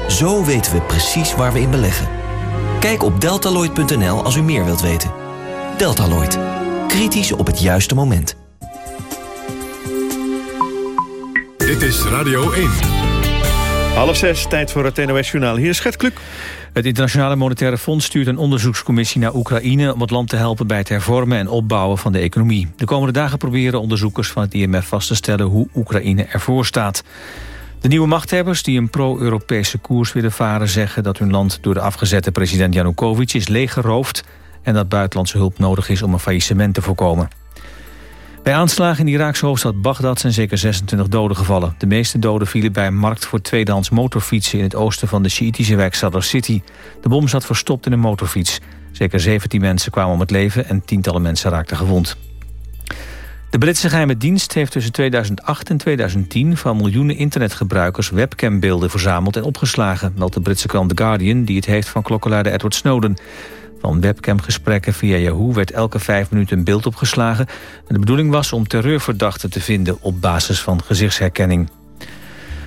Zo weten we precies waar we in beleggen. Kijk op deltaloid.nl als u meer wilt weten. Deltaloid. Kritisch op het juiste moment. Dit is Radio 1. Half zes, tijd voor het NOS-journaal. Hier is Gert Kluk. Het Internationale Monetaire Fonds stuurt een onderzoekscommissie naar Oekraïne... om het land te helpen bij het hervormen en opbouwen van de economie. De komende dagen proberen onderzoekers van het IMF vast te stellen... hoe Oekraïne ervoor staat. De nieuwe machthebbers die een pro-Europese koers willen varen... zeggen dat hun land door de afgezette president Janukovic is leeggeroofd... en dat buitenlandse hulp nodig is om een faillissement te voorkomen. Bij aanslagen in de Iraakse hoofdstad Bagdad zijn zeker 26 doden gevallen. De meeste doden vielen bij een markt voor tweedehands motorfietsen... in het oosten van de Sjiitische wijk Sadr City. De bom zat verstopt in een motorfiets. Zeker 17 mensen kwamen om het leven en tientallen mensen raakten gewond. De Britse geheime dienst heeft tussen 2008 en 2010... van miljoenen internetgebruikers webcambeelden verzameld en opgeslagen... meldt de Britse krant The Guardian, die het heeft van klokkenluider Edward Snowden... Van webcamgesprekken via Yahoo werd elke vijf minuten een beeld opgeslagen. En de bedoeling was om terreurverdachten te vinden op basis van gezichtsherkenning.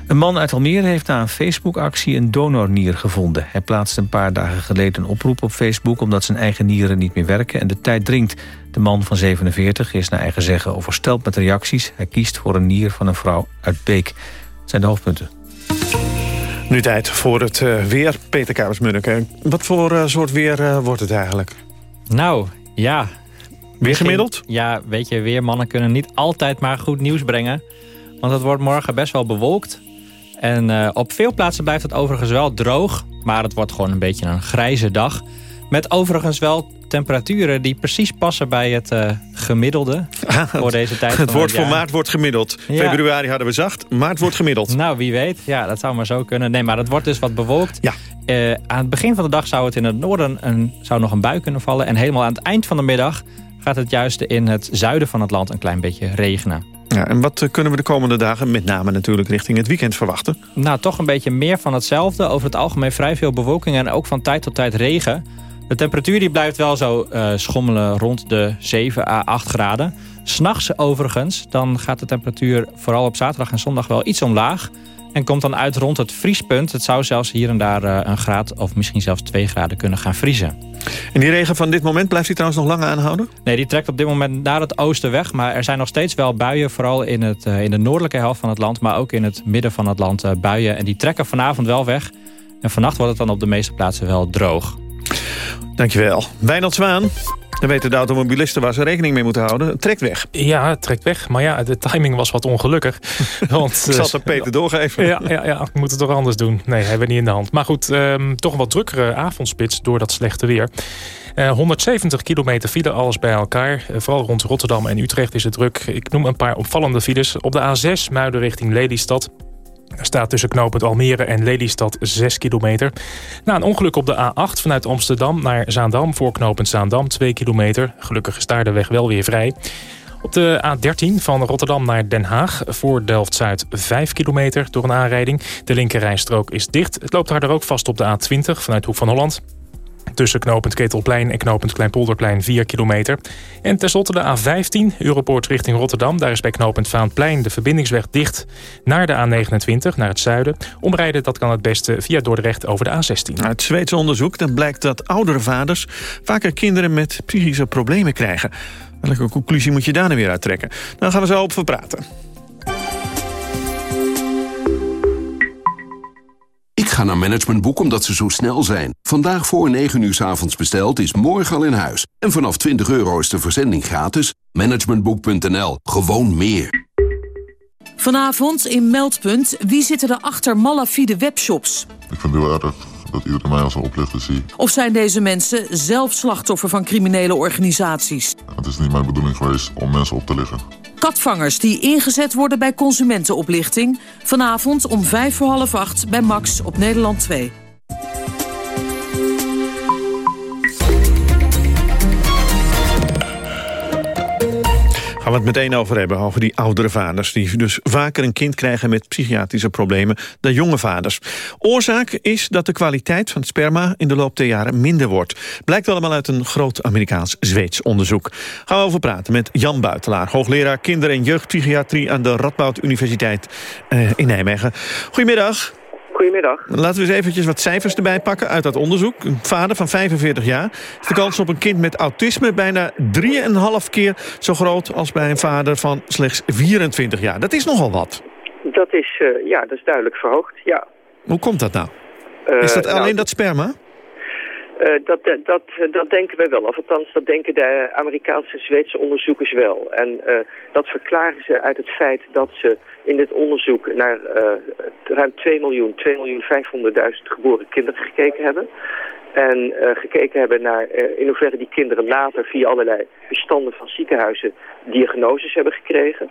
Een man uit Almere heeft na een Facebook-actie een donornier gevonden. Hij plaatste een paar dagen geleden een oproep op Facebook... omdat zijn eigen nieren niet meer werken en de tijd dringt. De man van 47 is naar eigen zeggen oversteld met reacties. Hij kiest voor een nier van een vrouw uit Beek. Dat zijn de hoofdpunten. Nu tijd voor het uh, weer, Peter Kabers-Munneke. Wat voor uh, soort weer uh, wordt het eigenlijk? Nou, ja. Weer gemiddeld? Ja, weet je, weermannen kunnen niet altijd maar goed nieuws brengen. Want het wordt morgen best wel bewolkt. En op veel plaatsen blijft het overigens wel droog. Maar het wordt gewoon een beetje een grijze dag. Met overigens wel temperaturen die precies passen bij het uh, gemiddelde <laughs> voor deze tijd. Het woord voor maart wordt gemiddeld. Ja. Februari hadden we zacht, maart wordt gemiddeld. Nou, wie weet. Ja, dat zou maar zo kunnen. Nee, maar het wordt dus wat bewolkt. Ja. Uh, aan het begin van de dag zou het in het noorden een, zou nog een bui kunnen vallen. En helemaal aan het eind van de middag gaat het juist in het zuiden van het land een klein beetje regenen. Ja, en wat kunnen we de komende dagen, met name natuurlijk richting het weekend, verwachten? Nou, toch een beetje meer van hetzelfde. Over het algemeen vrij veel bewolking en ook van tijd tot tijd regen. De temperatuur die blijft wel zo uh, schommelen rond de 7 à 8 graden. S'nachts overigens, dan gaat de temperatuur vooral op zaterdag en zondag wel iets omlaag. En komt dan uit rond het vriespunt. Het zou zelfs hier en daar uh, een graad of misschien zelfs 2 graden kunnen gaan vriezen. En die regen van dit moment, blijft die trouwens nog lang aanhouden? Nee, die trekt op dit moment naar het oosten weg. Maar er zijn nog steeds wel buien, vooral in, het, uh, in de noordelijke helft van het land. Maar ook in het midden van het land buien. En die trekken vanavond wel weg. En vannacht wordt het dan op de meeste plaatsen wel droog. Dankjewel. Wijnald Zwaan. Dan weten de automobilisten waar ze rekening mee moeten houden. Het trekt weg. Ja, het trekt weg. Maar ja, de timing was wat ongelukkig. <laughs> Want, ik zal het Peter doorgeven. Ja, ja, ja, ik moet het toch anders doen. Nee, hebben we niet in de hand. Maar goed, um, toch een wat drukkere avondspits door dat slechte weer. Uh, 170 kilometer file, alles bij elkaar. Uh, vooral rond Rotterdam en Utrecht is het druk. Ik noem een paar opvallende files. Op de A6, Muiden richting Lelystad. Er staat tussen knooppunt Almere en Lelystad 6 kilometer. Na een ongeluk op de A8 vanuit Amsterdam naar Zaandam... voor knooppunt Zaandam 2 kilometer. Gelukkig is daar de weg wel weer vrij. Op de A13 van Rotterdam naar Den Haag voor Delft-Zuid 5 kilometer door een aanrijding. De linkerrijstrook is dicht. Het loopt harder ook vast op de A20 vanuit Hoek van Holland. Tussen knooppunt Ketelplein en knooppunt Kleinpolderplein 4 kilometer. En tenslotte de A15, Europoort richting Rotterdam. Daar is bij knooppunt Vaanplein de verbindingsweg dicht naar de A29, naar het zuiden. Omrijden dat kan het beste via Dordrecht over de A16. Uit Zweedse onderzoek dan blijkt dat oudere vaders... vaker kinderen met psychische problemen krijgen. Welke conclusie moet je daar nou weer uit trekken? Daar gaan we zo op verpraten. Ga naar Managementboek omdat ze zo snel zijn. Vandaag voor 9 uur s avonds besteld is morgen al in huis. En vanaf 20 euro is de verzending gratis. Managementboek.nl. Gewoon meer. Vanavond in Meldpunt. Wie zitten er achter malafide webshops? Ik vind het heel erg dat iedereen mij als een oplichter ziet. Of zijn deze mensen zelf slachtoffer van criminele organisaties? Het is niet mijn bedoeling geweest om mensen op te liggen. Katvangers die ingezet worden bij consumentenoplichting. Vanavond om vijf voor half acht bij Max op Nederland 2. Gaan we het meteen over hebben, over die oudere vaders... die dus vaker een kind krijgen met psychiatrische problemen dan jonge vaders. Oorzaak is dat de kwaliteit van sperma in de loop der jaren minder wordt. Blijkt allemaal uit een groot Amerikaans-Zweeds onderzoek. Gaan we over praten met Jan Buitelaar... hoogleraar kinder- en jeugdpsychiatrie aan de Radboud Universiteit eh, in Nijmegen. Goedemiddag. Goedemiddag. Laten we eens eventjes wat cijfers erbij pakken uit dat onderzoek. Een vader van 45 jaar. Is de kans op een kind met autisme bijna 3,5 keer zo groot... als bij een vader van slechts 24 jaar. Dat is nogal wat. Dat is, uh, ja, dat is duidelijk verhoogd, ja. Hoe komt dat nou? Is dat alleen nou, dat sperma? Uh, dat, dat, dat denken wij wel. Of althans, dat denken de Amerikaanse Zweedse onderzoekers wel. En dat verklaren ze uit het feit dat ze in dit onderzoek naar uh, ruim 2 miljoen, 2 miljoen 500.000 geboren kinderen gekeken hebben. En uh, gekeken hebben naar uh, in hoeverre die kinderen later via allerlei bestanden van ziekenhuizen diagnoses hebben gekregen.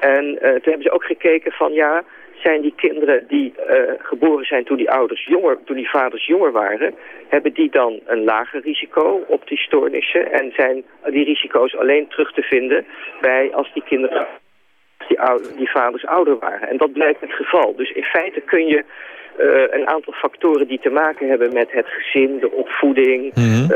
En toen hebben ze ook gekeken van ja, zijn die kinderen die geboren zijn toen die ouders jonger, toen die vaders jonger waren, hebben die dan een lager risico op die stoornissen? En zijn die risico's alleen terug te vinden bij als die kinderen die, ouder, die vaders ouder waren. En dat blijkt het geval. Dus in feite kun je een aantal factoren die te maken hebben met het gezin, de opvoeding, mm -hmm. uh,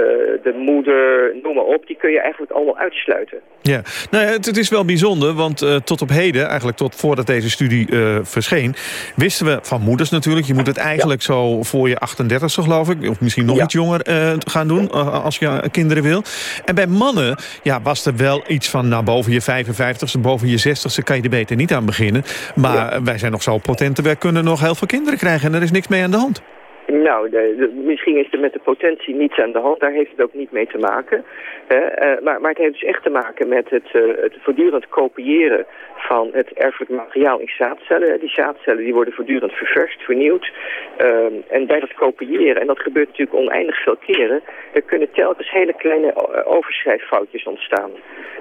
de moeder, noem maar op, die kun je eigenlijk allemaal uitsluiten. Ja, nou ja, het, het is wel bijzonder, want uh, tot op heden, eigenlijk tot voordat deze studie verscheen, wisten we van moeders natuurlijk, je moet het eigenlijk ja. zo voor je 38ste geloof ik, of misschien nog ja. iets jonger gaan doen, als je kinderen wil. En bij mannen, ja, was er wel iets van, nou boven je 55ste, boven je 60ste kan je er beter niet aan beginnen. Maar ja. wij zijn nog zo potent, we kunnen nog heel veel kinderen krijgen en er is niks mee aan de hand. Nou, de, misschien is er met de potentie niets aan de hand. Daar heeft het ook niet mee te maken. Uh, uh, maar, maar het heeft dus echt te maken met het, uh, het voortdurend kopiëren van het erfelijk materiaal in zaadcellen. Die zaadcellen die worden voortdurend ververst, vernieuwd. Ehm, en bij dat kopiëren, en dat gebeurt natuurlijk oneindig veel keren... er kunnen telkens hele kleine overschrijffoutjes ontstaan.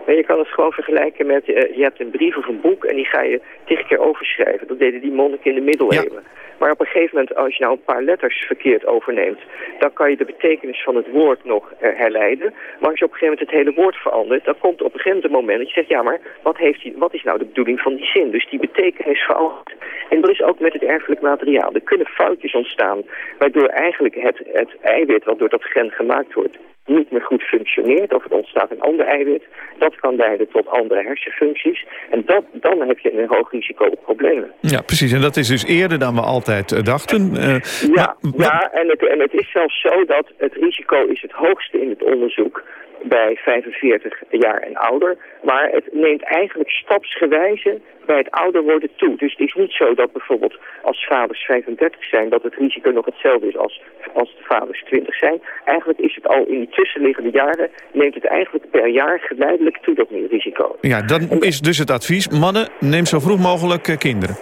En je kan het gewoon vergelijken met, je hebt een brief of een boek... en die ga je tig keer overschrijven. Dat deden die monniken in de middeleeuwen. Ja. Maar op een gegeven moment, als je nou een paar letters verkeerd overneemt... dan kan je de betekenis van het woord nog herleiden. Maar als je op een gegeven moment het hele woord verandert... dan komt op een gegeven moment dat je zegt... ja, maar wat, heeft die, wat is nou de bedoeling van die zin? Dus die betekenis verandert. En dat is ook met het erfelijk materiaal. Er kunnen foutjes ontstaan... waardoor eigenlijk het, het eiwit wat door dat gen gemaakt wordt niet meer goed functioneert of er ontstaat een ander eiwit. Dat kan leiden tot andere hersenfuncties. En dat, dan heb je een hoog risico op problemen. Ja, precies. En dat is dus eerder dan we altijd dachten. Uh, ja, maar, ja en, het, en het is zelfs zo dat het risico is het hoogste in het onderzoek bij 45 jaar en ouder. Maar het neemt eigenlijk stapsgewijze bij het ouder worden toe. Dus het is niet zo dat bijvoorbeeld als vaders 35 zijn... dat het risico nog hetzelfde is als, als de vaders 20 zijn. Eigenlijk is het al in die tussenliggende jaren... neemt het eigenlijk per jaar geleidelijk toe, dat risico. Ja, dan is dus het advies... mannen, neem zo vroeg mogelijk uh, kinderen.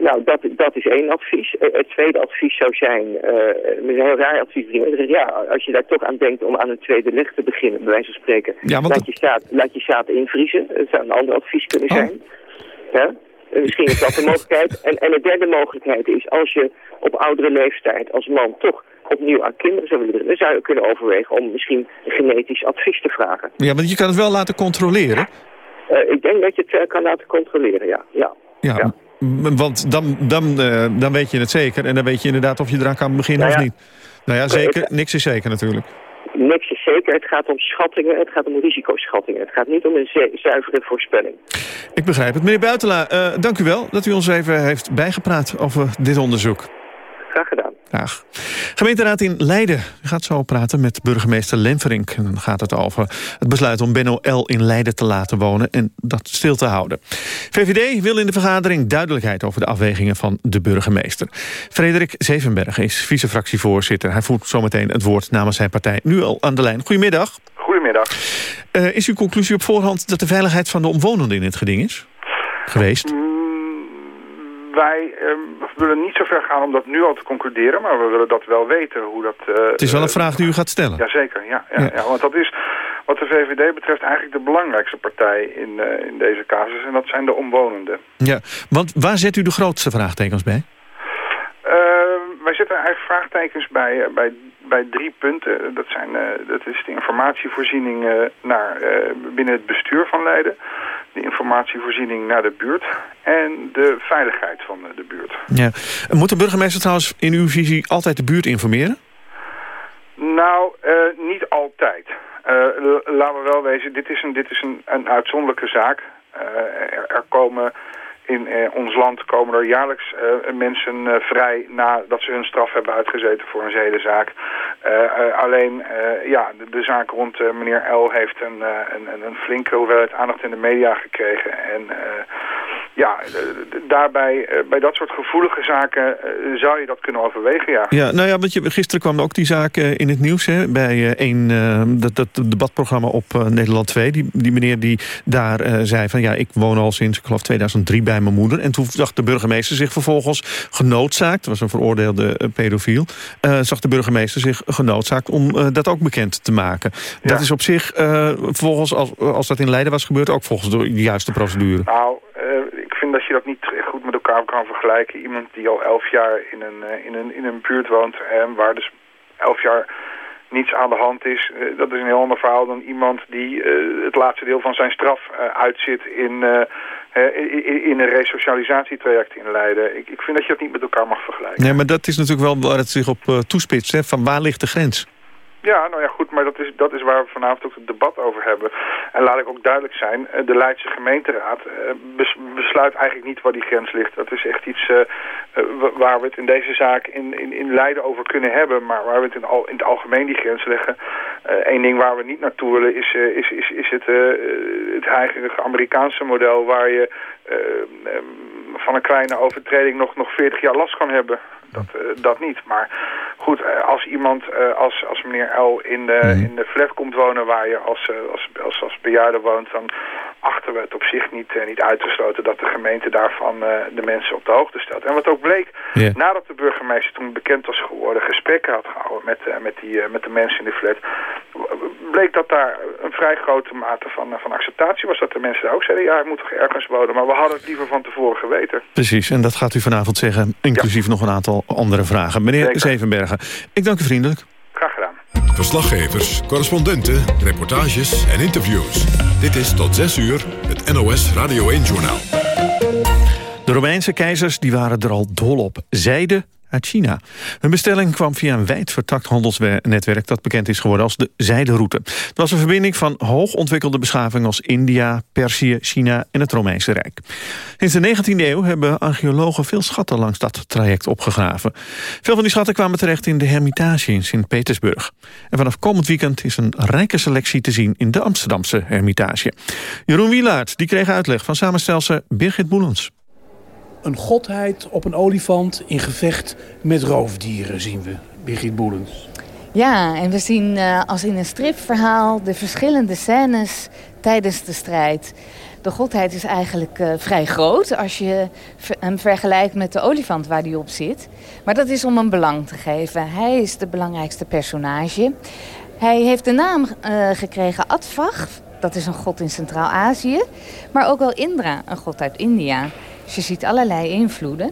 Nou, dat, dat is één advies. Uh, het tweede advies zou zijn, uh, een heel raar advies, ja, als je daar toch aan denkt om aan een tweede leg te beginnen, bij wijze van spreken, ja, laat, je zaad, laat je zaad invriezen. Dat zou een ander advies kunnen zijn. Oh. Ja? Misschien is dat een mogelijkheid. En, en de derde mogelijkheid is, als je op oudere leeftijd als man toch opnieuw aan kinderen zou willen dan zou je kunnen overwegen om misschien genetisch advies te vragen. Ja, maar je kan het wel laten controleren. Uh, ik denk dat je het kan laten controleren, ja. ja. Ja, ja. Want dan, dan, eh, dan weet je het zeker. En dan weet je inderdaad of je eraan kan beginnen Nou of niet. Nou ja, zeker. ik- Niks is zeker natuurlijk. Niks is zeker. Het gaat om schattingen. Het gaat om risicoschattingen. Het gaat niet om een zu- zuivere voorspelling. Ik begrijp het. Meneer Buitela, eh, dank u wel dat u ons even heeft bijgepraat over dit onderzoek. Graag gedaan. Graag. Gemeenteraad in Leiden gaat zo praten met burgemeester Lemferink. En dan gaat het over het besluit om Benno L. in Leiden te laten wonen... en dat stil te houden. VVD wil in de vergadering duidelijkheid over de afwegingen van de burgemeester. Frederik Zevenberg is vicefractievoorzitter. Hij voert zometeen het woord namens zijn partij nu al aan de lijn. Goedemiddag. Goedemiddag. Eh, is uw conclusie op voorhand dat de veiligheid van de omwonenden in het geding is? Geweest? Wij ehm, willen niet zo ver gaan om dat nu al te concluderen, maar we willen dat wel weten hoe dat... eh, Het is wel een eh, vraag die u gaat stellen. Jazeker, ja, ja, Ja. ja. Want dat is wat de VVD betreft eigenlijk de belangrijkste partij in, eh, in deze casus. En dat zijn de omwonenden. Ja, want waar zet u de grootste vraagtekens bij? Eh, wij zetten eigenlijk vraagtekens bij, bij, bij drie punten. Dat, zijn, eh, dat is de informatievoorziening eh, naar, eh, binnen het bestuur van Leiden. De informatievoorziening naar de buurt. En de veiligheid van de buurt. Ja. Moet de burgemeester trouwens in uw visie altijd de buurt informeren? Nou, niet altijd. Laten we wel wezen, dit is een, dit is een, een uitzonderlijke zaak. Er komen in eh, ons land komen er jaarlijks eh, mensen eh, vrij nadat ze hun straf hebben uitgezeten voor een zedenzaak. Alleen, ja, de, zaak rond meneer L heeft een, een, een, flinke hoeveelheid aandacht in de media gekregen. En ja, daarbij, bij dat soort gevoelige zaken zou je dat kunnen overwegen, ja. Ja, nou ja, want je, gisteren kwam ook die zaak in het nieuws... Hè, bij eh, dat, dat debatprogramma op Nederland 2. Die, die meneer die daar zei van... ja, ik woon al sinds, ik geloof 2003 bij mijn moeder. En toen zag de burgemeester zich vervolgens genoodzaakt... was een veroordeelde eh, pedofiel... eh, zag de burgemeester zich genoodzaakt om eh, dat ook bekend te maken. Dat is op zich, eh, volgens als, als dat in Leiden was gebeurd... ook volgens de juiste procedure. Nou, ik vind dat je dat niet goed met elkaar kan vergelijken. Iemand die al elf jaar in een, in een, in een buurt woont en waar dus elf jaar niets aan de hand is. dat is een heel ander verhaal dan iemand die het laatste deel van zijn straf uitzit in, in, in een resocialisatietraject in Leiden. Ik, ik vind dat je dat niet met elkaar mag vergelijken. Nee, maar dat is natuurlijk wel waar het zich op eh, toespitst. Hè, van waar ligt de grens? Ja, nou ja, goed, maar dat is, dat is waar we vanavond ook het debat over hebben. En laat ik ook duidelijk zijn, eh, de Leidse gemeenteraad eh, bes- besluit eigenlijk niet waar die grens ligt. Dat is echt iets wa- waar we het in deze zaak in, in, in Leiden over kunnen hebben, maar waar we het in, al, in het algemeen die grens leggen. Eén ding waar we niet naartoe willen is, is, is, is het, het heigerige Amerikaanse model waar je van een kleine overtreding nog, nog 40 jaar last kan hebben. Dat, eh, dat niet. Maar goed, eh, als iemand eh, als, als meneer L in de, in de flat komt wonen waar je als, als, als, als bejaarde woont, dan achten we het op zich niet, eh, niet uitgesloten dat de gemeente daarvan eh, de mensen op de hoogte stelt. En wat ook bleek, nadat de burgemeester toen bekend was geworden, gesprekken had gehouden met, eh, met, die, met de mensen in de flat, bleek dat daar een vrij grote mate van, van acceptatie was. Dat de mensen daar ook zeiden, ja, ik moet toch ergens wonen. Maar we hadden het liever van tevoren geweten. Precies, en dat gaat u vanavond zeggen, inclusief nog een aantal andere vragen. Meneer Zeker. Zevenbergen, ik dank u vriendelijk. Graag gedaan. Verslaggevers, correspondenten, reportages en interviews. Dit is tot 6 uur het NOS Radio 1-journaal. De Romeinse keizers die waren er al dol op. Zijde uit China. Hun bestelling kwam via een wijd vertakt handelsnetwerk... dat bekend is geworden als de Zijderoute. Het was een verbinding van hoog ontwikkelde beschavingen... als India, Perzië, China en het Romeinse Rijk. Sinds de 19e eeuw hebben archeologen veel schatten... langs dat traject opgegraven. Veel van die schatten kwamen terecht in de Hermitage in Sint-Petersburg. En vanaf komend weekend is een rijke selectie te zien... in de Amsterdamse Hermitage. Jeroen Wielaert die kreeg uitleg van samenstelster Birgit Boelens. Een godheid op een olifant in gevecht met roofdieren zien we, Birgit Boelens. Ja, en we zien uh, als in een stripverhaal de verschillende scènes tijdens de strijd. De godheid is eigenlijk uh, vrij groot als je hem vergelijkt met de olifant waar hij op zit. Maar dat is om een belang te geven. Hij is de belangrijkste personage. Hij heeft de naam uh, gekregen Advach, dat is een god in Centraal-Azië. Maar ook wel Indra, een god uit India. Je ziet allerlei invloeden.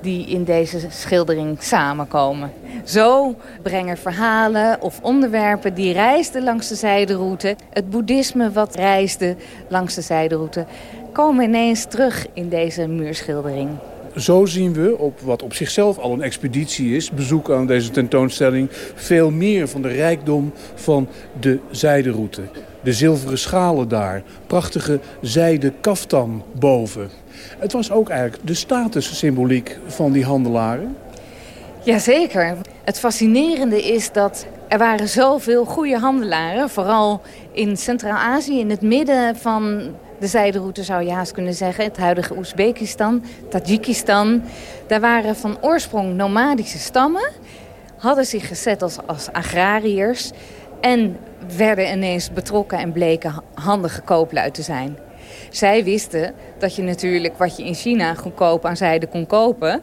die in deze schildering samenkomen. Zo brengen verhalen of onderwerpen die reisden langs de zijderoute... het boeddhisme wat reisde langs de zijderoute... komen ineens terug in deze muurschildering. Zo zien we, op wat op zichzelf al een expeditie is... bezoek aan deze tentoonstelling... veel meer van de rijkdom van de zijderoute. De zilveren schalen daar, prachtige zijden kaftan boven. Het was ook eigenlijk de statussymboliek van die handelaren. Jazeker. Het fascinerende is dat er waren zoveel goede handelaren... vooral in Centraal-Azië, in het midden van de zijderoute zou je haast kunnen zeggen. Het huidige Oezbekistan, Tajikistan. Daar waren van oorsprong nomadische stammen. Hadden zich gezet als, als agrariërs. En werden ineens betrokken en bleken handige kooplui te zijn. Zij wisten dat je natuurlijk wat je in China goedkoop aan zijde kon kopen...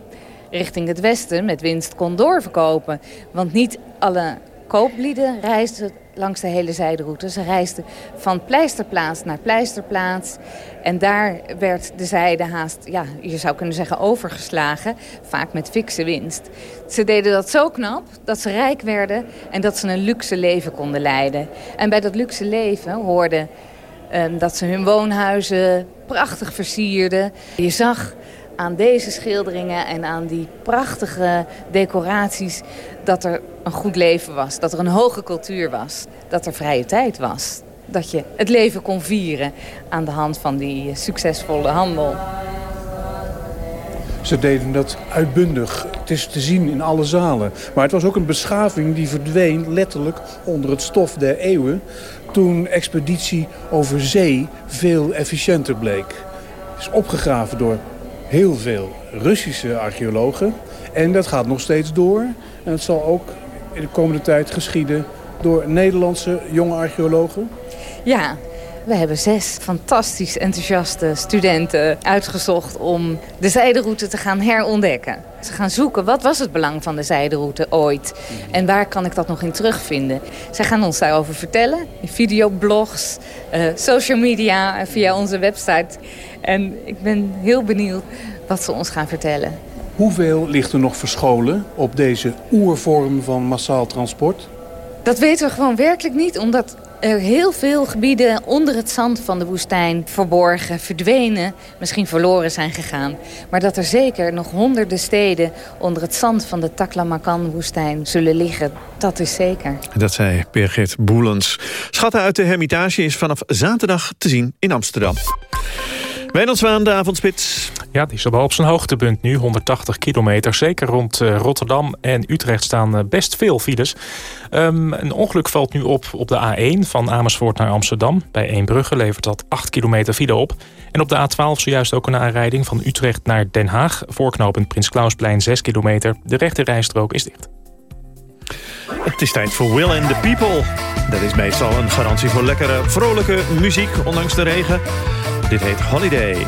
richting het westen met winst kon doorverkopen. Want niet alle kooplieden reisden langs de hele zijderoute. Ze reisden van pleisterplaats naar pleisterplaats. En daar werd de zijde haast, ja, je zou kunnen zeggen, overgeslagen. Vaak met fikse winst. Ze deden dat zo knap dat ze rijk werden en dat ze een luxe leven konden leiden. En bij dat luxe leven hoorde um, dat ze hun woonhuizen prachtig versierden. Je zag aan deze schilderingen en aan die prachtige decoraties dat er een goed leven was. Dat er een hoge cultuur was. Dat er vrije tijd was. Dat je het leven kon vieren aan de hand van die succesvolle handel. Ze deden dat uitbundig. Het is te zien in alle zalen. Maar het was ook een beschaving die verdween letterlijk onder het stof der eeuwen... toen expeditie over zee veel efficiënter bleek. Is opgegraven door heel veel Russische archeologen. En dat gaat nog steeds door. En het zal ook in de komende tijd geschieden door Nederlandse jonge archeologen. Ja, we hebben zes fantastisch enthousiaste studenten uitgezocht om de zijderoute te gaan herontdekken. Ze gaan zoeken, wat was het belang van de zijderoute ooit? En waar kan ik dat nog in terugvinden? Zij gaan ons daarover vertellen, in videoblogs, uh, social media, via onze website. En ik ben heel benieuwd wat ze ons gaan vertellen. Hoeveel ligt er nog verscholen op deze oervorm van massaal transport? Dat weten we gewoon werkelijk niet, omdat er heel veel gebieden onder het zand van de woestijn verborgen, verdwenen, misschien verloren zijn gegaan. Maar dat er zeker nog honderden steden onder het zand van de Taklamakan-woestijn zullen liggen, dat is zeker. Dat zei Birgit Boelens. Schatten uit de Hermitage is vanaf zaterdag te zien in Amsterdam. Wijnand Zwaan, de avondspits. Ja, die is wel op zijn hoogtepunt nu, 180 kilometer. Zeker rond uh, Rotterdam en Utrecht staan uh, best veel files. Um, een ongeluk valt nu op op de A1 van Amersfoort naar Amsterdam. Bij Eembrugge levert dat 8 kilometer file op. En op de A12 zojuist ook een aanrijding van Utrecht naar Den Haag. Voorknopend Prins Klausplein 6 kilometer. De rechte rijstrook is dicht. Het is tijd voor Will and the People. Dat is meestal een garantie voor lekkere, vrolijke muziek, ondanks de regen. Dit heet Holiday.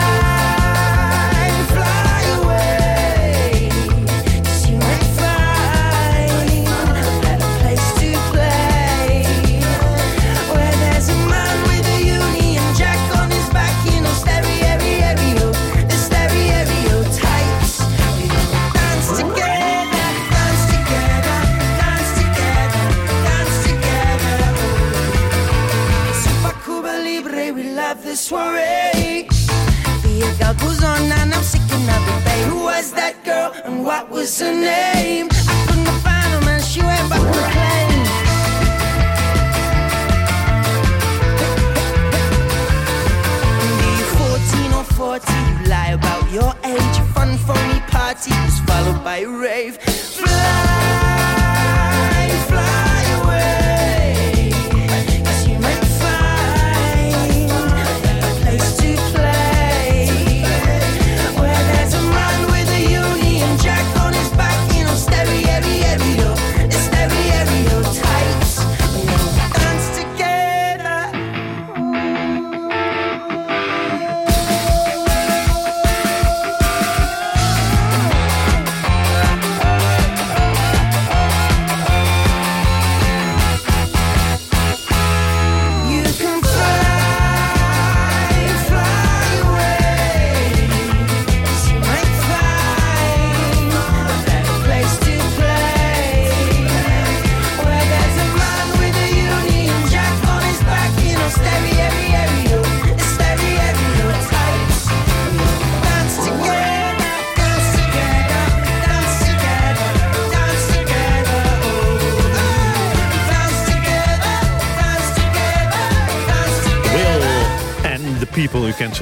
soiree. The girl goes on and I'm sick and it, babe. Who was that girl and what was her name? I couldn't find her, man. She went back to. Be you 14 or 40, you lie about your age. Your fun, phony party was followed by a rave. Fly.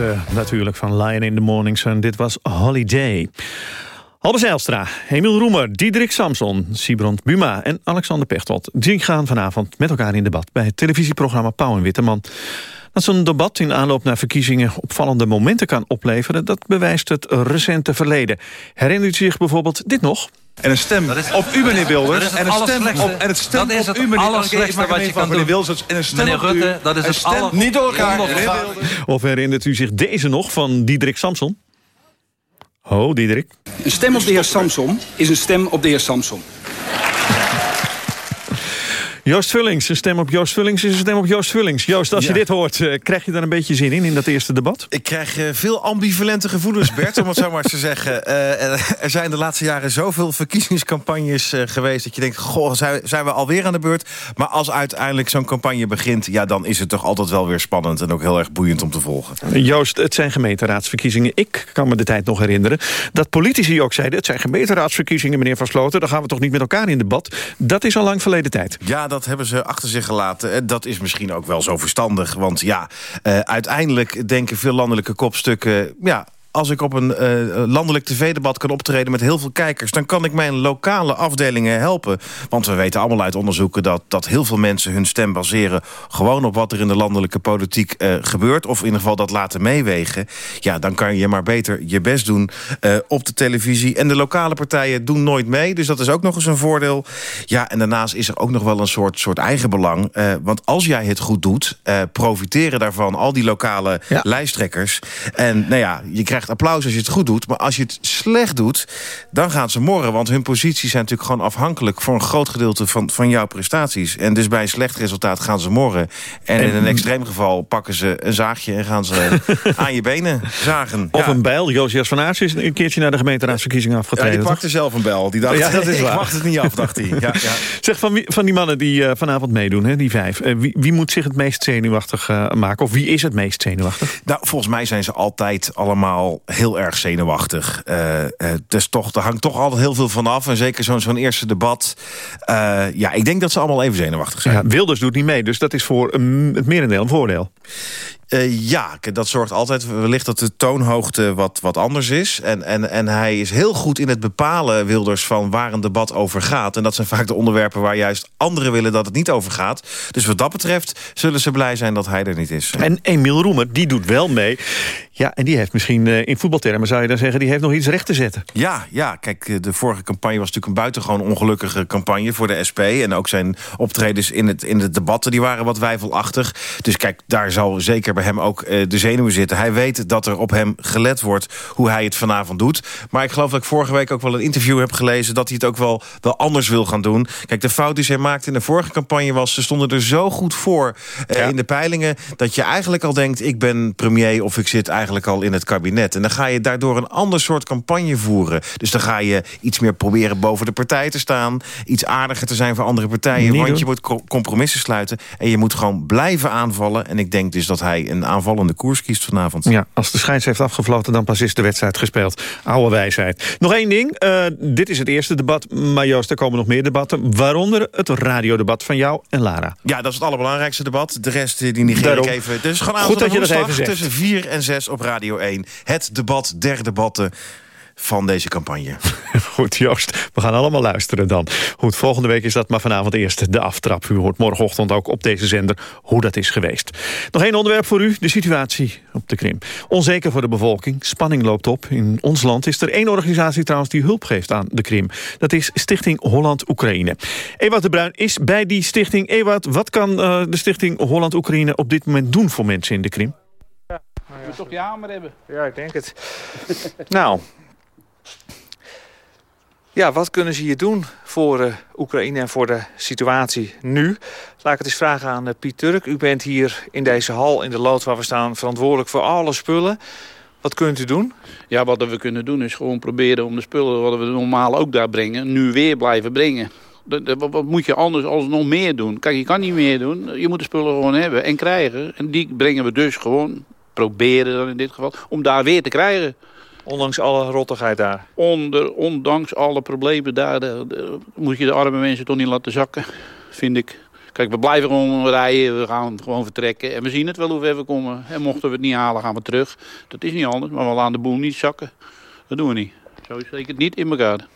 Ze natuurlijk van Lion in the Mornings en dit was Holiday. Halbe Zijlstra, Emiel Roemer, Diederik Samson, Sibrand Buma en Alexander Pechtold... die gaan vanavond met elkaar in debat bij het televisieprogramma Pauw en Witteman. Dat zo'n debat in aanloop naar verkiezingen opvallende momenten kan opleveren... dat bewijst het recente verleden. Herinnert u zich bijvoorbeeld dit nog? En een stem op u, meneer Wilders. En een stem op, en het stem dat is op u, meneer allerslechtste wat je kan doen. Wilders. En een stem Meneer op u. Rutte, dat is Een het stem aller- Niet door elkaar. Of herinnert u zich deze nog van Diederik Samson? Ho, Diederik. Een stem op de heer Samson is een stem op de heer Samson. Joost Vullings, een stem op Joost Vullings is een stem op Joost Vullings. Joost, als je dit hoort, eh, krijg je daar een beetje zin in, in dat eerste debat? Ik krijg eh, veel ambivalente gevoelens, Bert, om het zo maar te <laughs> zeggen. Eh, <laughs> er- zijn de laatste jaren zoveel verkiezingscampagnes geweest... dat je denkt, goh, zijn, zijn we alweer aan de beurt? Maar als uiteindelijk zo'n campagne begint... ja, dan is het toch altijd wel weer spannend en ook heel erg boeiend om te volgen. Joost, het zijn gemeenteraadsverkiezingen. Ik kan me de tijd nog herinneren dat politici ook zeiden... het zijn gemeenteraadsverkiezingen, meneer Van Sloten... dan gaan we toch niet met elkaar in debat. Dat is al lang verleden tijd. Ja, dat hebben ze achter zich gelaten. En dat is misschien ook wel zo verstandig. Want ja, eh, uiteindelijk denken veel landelijke kopstukken... ja, als ik op een eh, landelijk tv-debat kan optreden met heel veel kijkers... dan kan ik mijn lokale afdelingen helpen. Want we weten allemaal uit onderzoeken dat, dat heel veel mensen hun stem baseren... gewoon op wat er in de landelijke politiek eh, gebeurt. Of in ieder geval dat laten meewegen. Ja, dan kan je maar beter je best doen eh, op de televisie. En de lokale partijen doen nooit mee. Dus dat is ook nog eens een voordeel. Ja, en daarnaast is er ook nog wel een soort, soort eigenbelang. Want als jij het goed doet, profiteren daarvan al die lokale lijsttrekkers. En nou ja, je krijgt applaus als je het goed doet. Maar als je het slecht doet, dan gaan ze morren. Want hun posities zijn natuurlijk gewoon afhankelijk... voor een groot gedeelte van, van jouw prestaties. En dus bij een slecht resultaat gaan ze morren. En, in een extreem geval pakken ze een zaagje... en gaan ze <laughs> aan je benen zagen. Of Ja. een bijl. Josias van Aars is een keertje naar de gemeenteraadsverkiezingen Ja, afgetreden. die toch? pakte zelf een bel. Die dacht, Ja, dat is <laughs> ik waar. wacht het niet af, dacht hij. Ja, ja. <laughs> Zeg, van, wie, van die mannen die eh, vanavond meedoen, hè, die vijf... eh, wie, wie moet zich het meest zenuwachtig eh, maken? Of wie is het meest zenuwachtig? Nou, volgens mij zijn ze altijd allemaal heel erg zenuwachtig. Dus toch, er hangt toch altijd heel veel van af. En zeker zo'n zo'n eerste debat. Eh, ja, ik denk dat ze allemaal even zenuwachtig zijn. Wilders doet niet mee, dus dat is voor mm, het merendeel een voordeel. Eh, ja, dat zorgt altijd wellicht dat de toonhoogte wat, wat anders is. En, en, en hij is heel goed in het bepalen, Wilders, van waar een debat over gaat. En dat zijn vaak de onderwerpen waar juist anderen willen dat het niet over gaat. Dus wat dat betreft zullen ze blij zijn dat hij er niet is. En Emiel Roemer, die doet wel mee. Ja, en die heeft misschien eh, in voetbaltermen, zou je dan zeggen... die heeft nog iets recht te zetten. Ja, ja, kijk, eh, de vorige campagne was natuurlijk een buitengewoon ongelukkige campagne voor de SP. En ook zijn optredens in het, in de debatten, die waren wat wijfelachtig. Dus kijk, daar zal zeker bij hem ook eh, de zenuwen zitten. Hij weet dat er op hem gelet wordt hoe hij het vanavond doet. Maar ik geloof dat ik vorige week ook wel een interview heb gelezen... dat hij het ook wel, wel anders wil gaan doen. Kijk, de fout die zij maakte in de vorige campagne was... ze stonden er zo goed voor eh, in de peilingen... dat je eigenlijk al denkt, ik ben premier of ik zit eigenlijk al in het kabinet. En dan ga je daardoor een ander soort campagne voeren. Dus dan ga je iets meer proberen boven de partij te staan. Iets aardiger te zijn voor andere partijen. Niet want doen. je moet co- compromissen sluiten. En je moet gewoon blijven aanvallen. En ik denk dus dat hij een aanvallende koers kiest vanavond. Ja, als de scheids heeft afgefloten, dan pas is de wedstrijd gespeeld. Oude wijsheid. Nog één ding. eh, dit is het eerste debat, maar Joost, er komen nog meer debatten. Waaronder het radiodebat van jou en Lara. Ja, dat is het allerbelangrijkste debat. De rest eh, die negeer Daarom. ik even. Dus gewoon Goed dat je dat even zegt. tussen 4 en 6 op Radio 1. Het debat der debatten van deze campagne. <laughs> Goed, Joost. We gaan allemaal luisteren dan. Goed, volgende week is dat maar vanavond eerst de aftrap. U hoort morgenochtend ook op deze zender hoe dat is geweest. Nog één onderwerp voor u, de situatie op de Krim. Onzeker voor de bevolking, spanning loopt op. In ons land is er één organisatie trouwens die hulp geeft aan de Krim. Dat is Stichting Holland-Oekraïne. Ewout de Bruin is bij die stichting. Ewout, wat kan eh, de Stichting Holland-Oekraïne op dit moment doen voor mensen in de Krim? Je moet toch je hamer hebben? Ja, ik denk het. <laughs> nou, ja, wat kunnen ze hier doen voor eh, Oekraïne en voor de situatie nu? Laat ik het eens vragen aan eh, Piet Turk. U bent hier in deze hal in de lood waar we staan verantwoordelijk voor alle spullen. Wat kunt u doen? Ja, wat we kunnen doen is gewoon proberen om de spullen wat we normaal ook daar brengen, nu weer blijven brengen. Wat moet je anders als nog meer doen? Kijk, je kan niet meer doen. Je moet de spullen gewoon hebben en krijgen. En die brengen we dus gewoon, proberen dan in dit geval, om daar weer te krijgen. Ondanks alle rottigheid daar? Onder, ondanks alle problemen daar, de- de- moet je de arme mensen toch niet laten zakken, vind ik. Kijk, we blijven gewoon rijden, we gaan gewoon vertrekken. En we zien het wel hoe ver we komen. En mochten we het niet halen, gaan we terug. Dat is niet anders, maar we laten de boel niet zakken. Dat doen we niet. Zo steekt het niet in elkaar.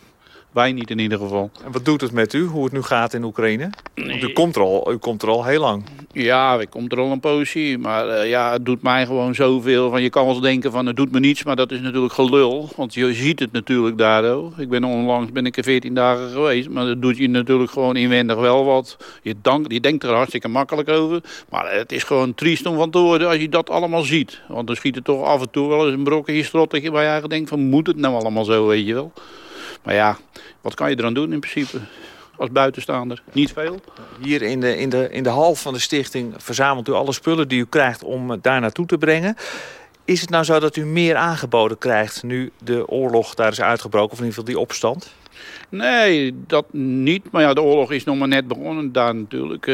Wij niet in ieder geval. En wat doet het met u, hoe het nu gaat in Oekraïne? Want u komt er al, u komt er al heel lang. Ja, ik kom er al een poosje. Maar eh, ja, het doet mij gewoon zoveel. Van, je kan wel eens denken van het doet me niets, maar dat is natuurlijk gelul. Want je ziet het natuurlijk daardoor. Ik ben onlangs ben ik er 14 dagen geweest. Maar dat doet je natuurlijk gewoon inwendig wel wat. Je, dank, je denkt er hartstikke makkelijk over. Maar het is gewoon triest om van te worden als je dat allemaal ziet. Want dan schiet er toch af en toe wel eens een brokje strot dat je bij je eigen denkt van moet het nou allemaal zo, weet je wel. Maar ja, wat kan je eraan doen in principe? Als buitenstaander. Niet veel. Hier in de, in, de, in de hal van de stichting verzamelt u alle spullen die u krijgt om daar naartoe te brengen. Is het nou zo dat u meer aangeboden krijgt nu de oorlog daar is uitgebroken, of in ieder geval die opstand? Nee, dat niet. Maar ja, de oorlog is nog maar net begonnen daar natuurlijk. Eh,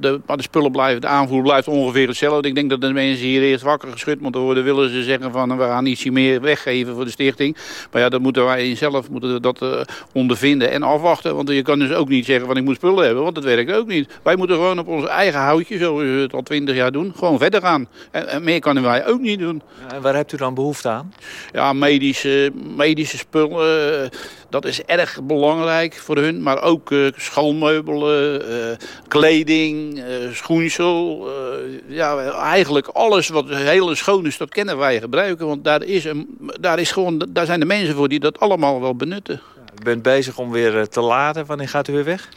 de, maar de spullen blijven, de aanvoer blijft ongeveer hetzelfde. Ik denk dat de mensen hier eerst wakker geschud moeten worden. Willen ze zeggen van we gaan ietsje meer weggeven voor de stichting. Maar ja, dan moeten wij zelf moeten dat uh, ondervinden en afwachten. Want je kan dus ook niet zeggen van ik moet spullen hebben. Want dat werkt ook niet. Wij moeten gewoon op ons eigen houtje, zoals we het al twintig jaar doen, gewoon verder gaan. En, en meer kunnen wij ook niet doen. En waar hebt u dan behoefte aan? Ja, medische, medische spullen. Uh, dat is erg belangrijk voor hun. Maar ook uh, schoonmeubelen, uh, kleding, uh, schoeisel. ja, eigenlijk alles wat heel schoon is, dat kennen wij gebruiken. Want daar, is een, daar, is gewoon, daar zijn de mensen voor die dat allemaal wel benutten. U bent bezig om weer te laden. Wanneer gaat u weer weg?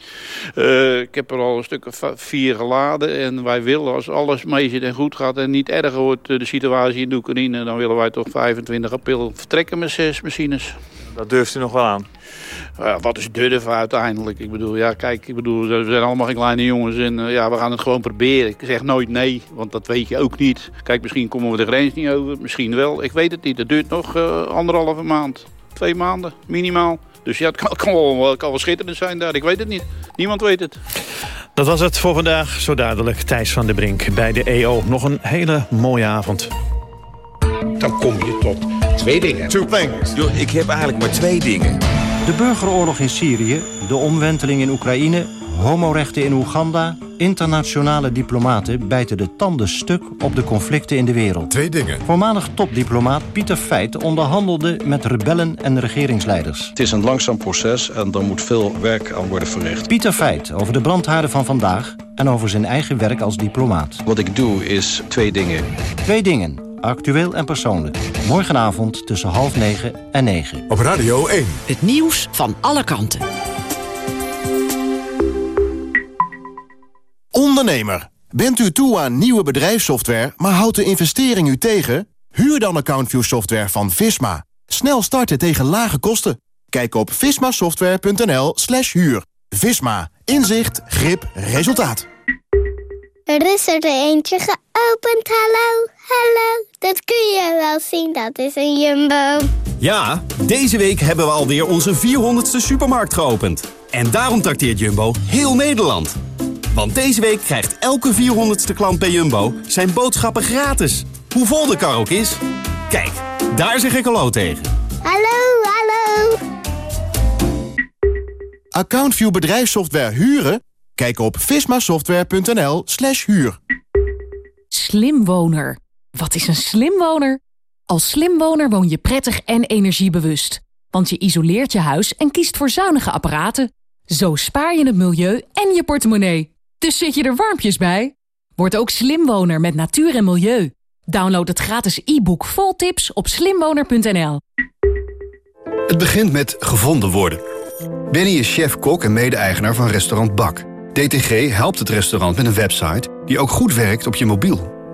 ik heb er al een stuk of vier geladen. En wij willen, als alles mee zit en goed gaat... en niet erger wordt de situatie in de Oekraïne... dan willen wij toch 25 april vertrekken met zes machines. Dat durft u nog wel aan? Ja, wat is durven uiteindelijk? Ik bedoel, ja, kijk, ik bedoel, we zijn allemaal geen kleine jongens en uh, ja, we gaan het gewoon proberen. Ik zeg nooit nee, want dat weet je ook niet. Kijk, misschien komen we de grens niet over, misschien wel. Ik weet het niet. Het duurt nog uh, anderhalve maand, twee maanden, minimaal. Dus ja, het kan, kan, wel, kan wel schitterend zijn daar. Ik weet het niet. Niemand weet het. Dat was het voor vandaag. Zo dadelijk Thijs van der Brink bij de EO. Nog een hele mooie avond. Dan kom je tot twee dingen. Two things. Yo, ik heb eigenlijk maar twee dingen. De burgeroorlog in Syrië, de omwenteling in Oekraïne... homorechten in Oeganda, internationale diplomaten... bijten de tanden stuk op de conflicten in de wereld. Twee dingen. Voormalig topdiplomaat Pieter Feit onderhandelde met rebellen en regeringsleiders. Het is een langzaam proces en er moet veel werk aan worden verricht. Pieter Feit over de brandhaarden van vandaag... en over zijn eigen werk als diplomaat. Wat ik doe is twee dingen. Twee dingen actueel en persoonlijk. Morgenavond tussen half negen en negen. Op Radio 1. Het nieuws van alle kanten. Ondernemer, bent u toe aan nieuwe bedrijfssoftware, maar houdt de investering u tegen? Huur dan AccountView software van Visma. Snel starten tegen lage kosten. Kijk op vismasoftware.nl slash huur. Visma. Inzicht, grip, resultaat. Er is er eentje geopend, hallo. Wel zien, dat is een jumbo. Ja, deze week hebben we alweer onze 400ste supermarkt geopend. En daarom trakteert Jumbo heel Nederland. Want deze week krijgt elke 400ste klant bij Jumbo zijn boodschappen gratis. Hoe vol de kar ook is. Kijk, daar zeg ik hallo tegen. Hallo, hallo. AccountView bedrijfssoftware huren? Kijk op vismasoftware.nl slash huur. Slimwoner. Wat is een slimwoner? Als slimwoner woon je prettig en energiebewust. Want je isoleert je huis en kiest voor zuinige apparaten. Zo spaar je het milieu en je portemonnee. Dus zit je er warmpjes bij? Word ook slimwoner met natuur en milieu. Download het gratis e-book vol tips op slimwoner.nl. Het begint met gevonden worden. Benny is chef-kok en mede-eigenaar van restaurant Bak. DTG helpt het restaurant met een website die ook goed werkt op je mobiel.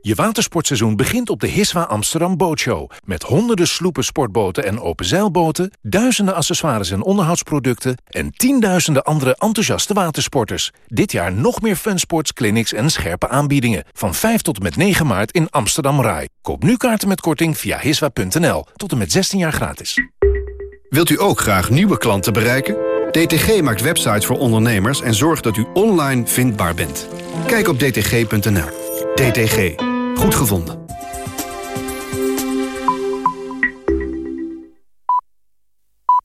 Je watersportseizoen begint op de Hiswa Amsterdam Bootshow. Met honderden sloepen, sportboten en openzeilboten... duizenden accessoires en onderhoudsproducten... en tienduizenden andere enthousiaste watersporters. Dit jaar nog meer funsports, clinics en scherpe aanbiedingen. Van 5 tot en met 9 maart in Amsterdam Rai. Koop nu kaarten met korting via hiswa.nl. Tot en met 16 jaar gratis. Wilt u ook graag nieuwe klanten bereiken? DTG maakt websites voor ondernemers en zorgt dat u online vindbaar bent. Kijk op dtg.nl. DTG. Goed gevonden.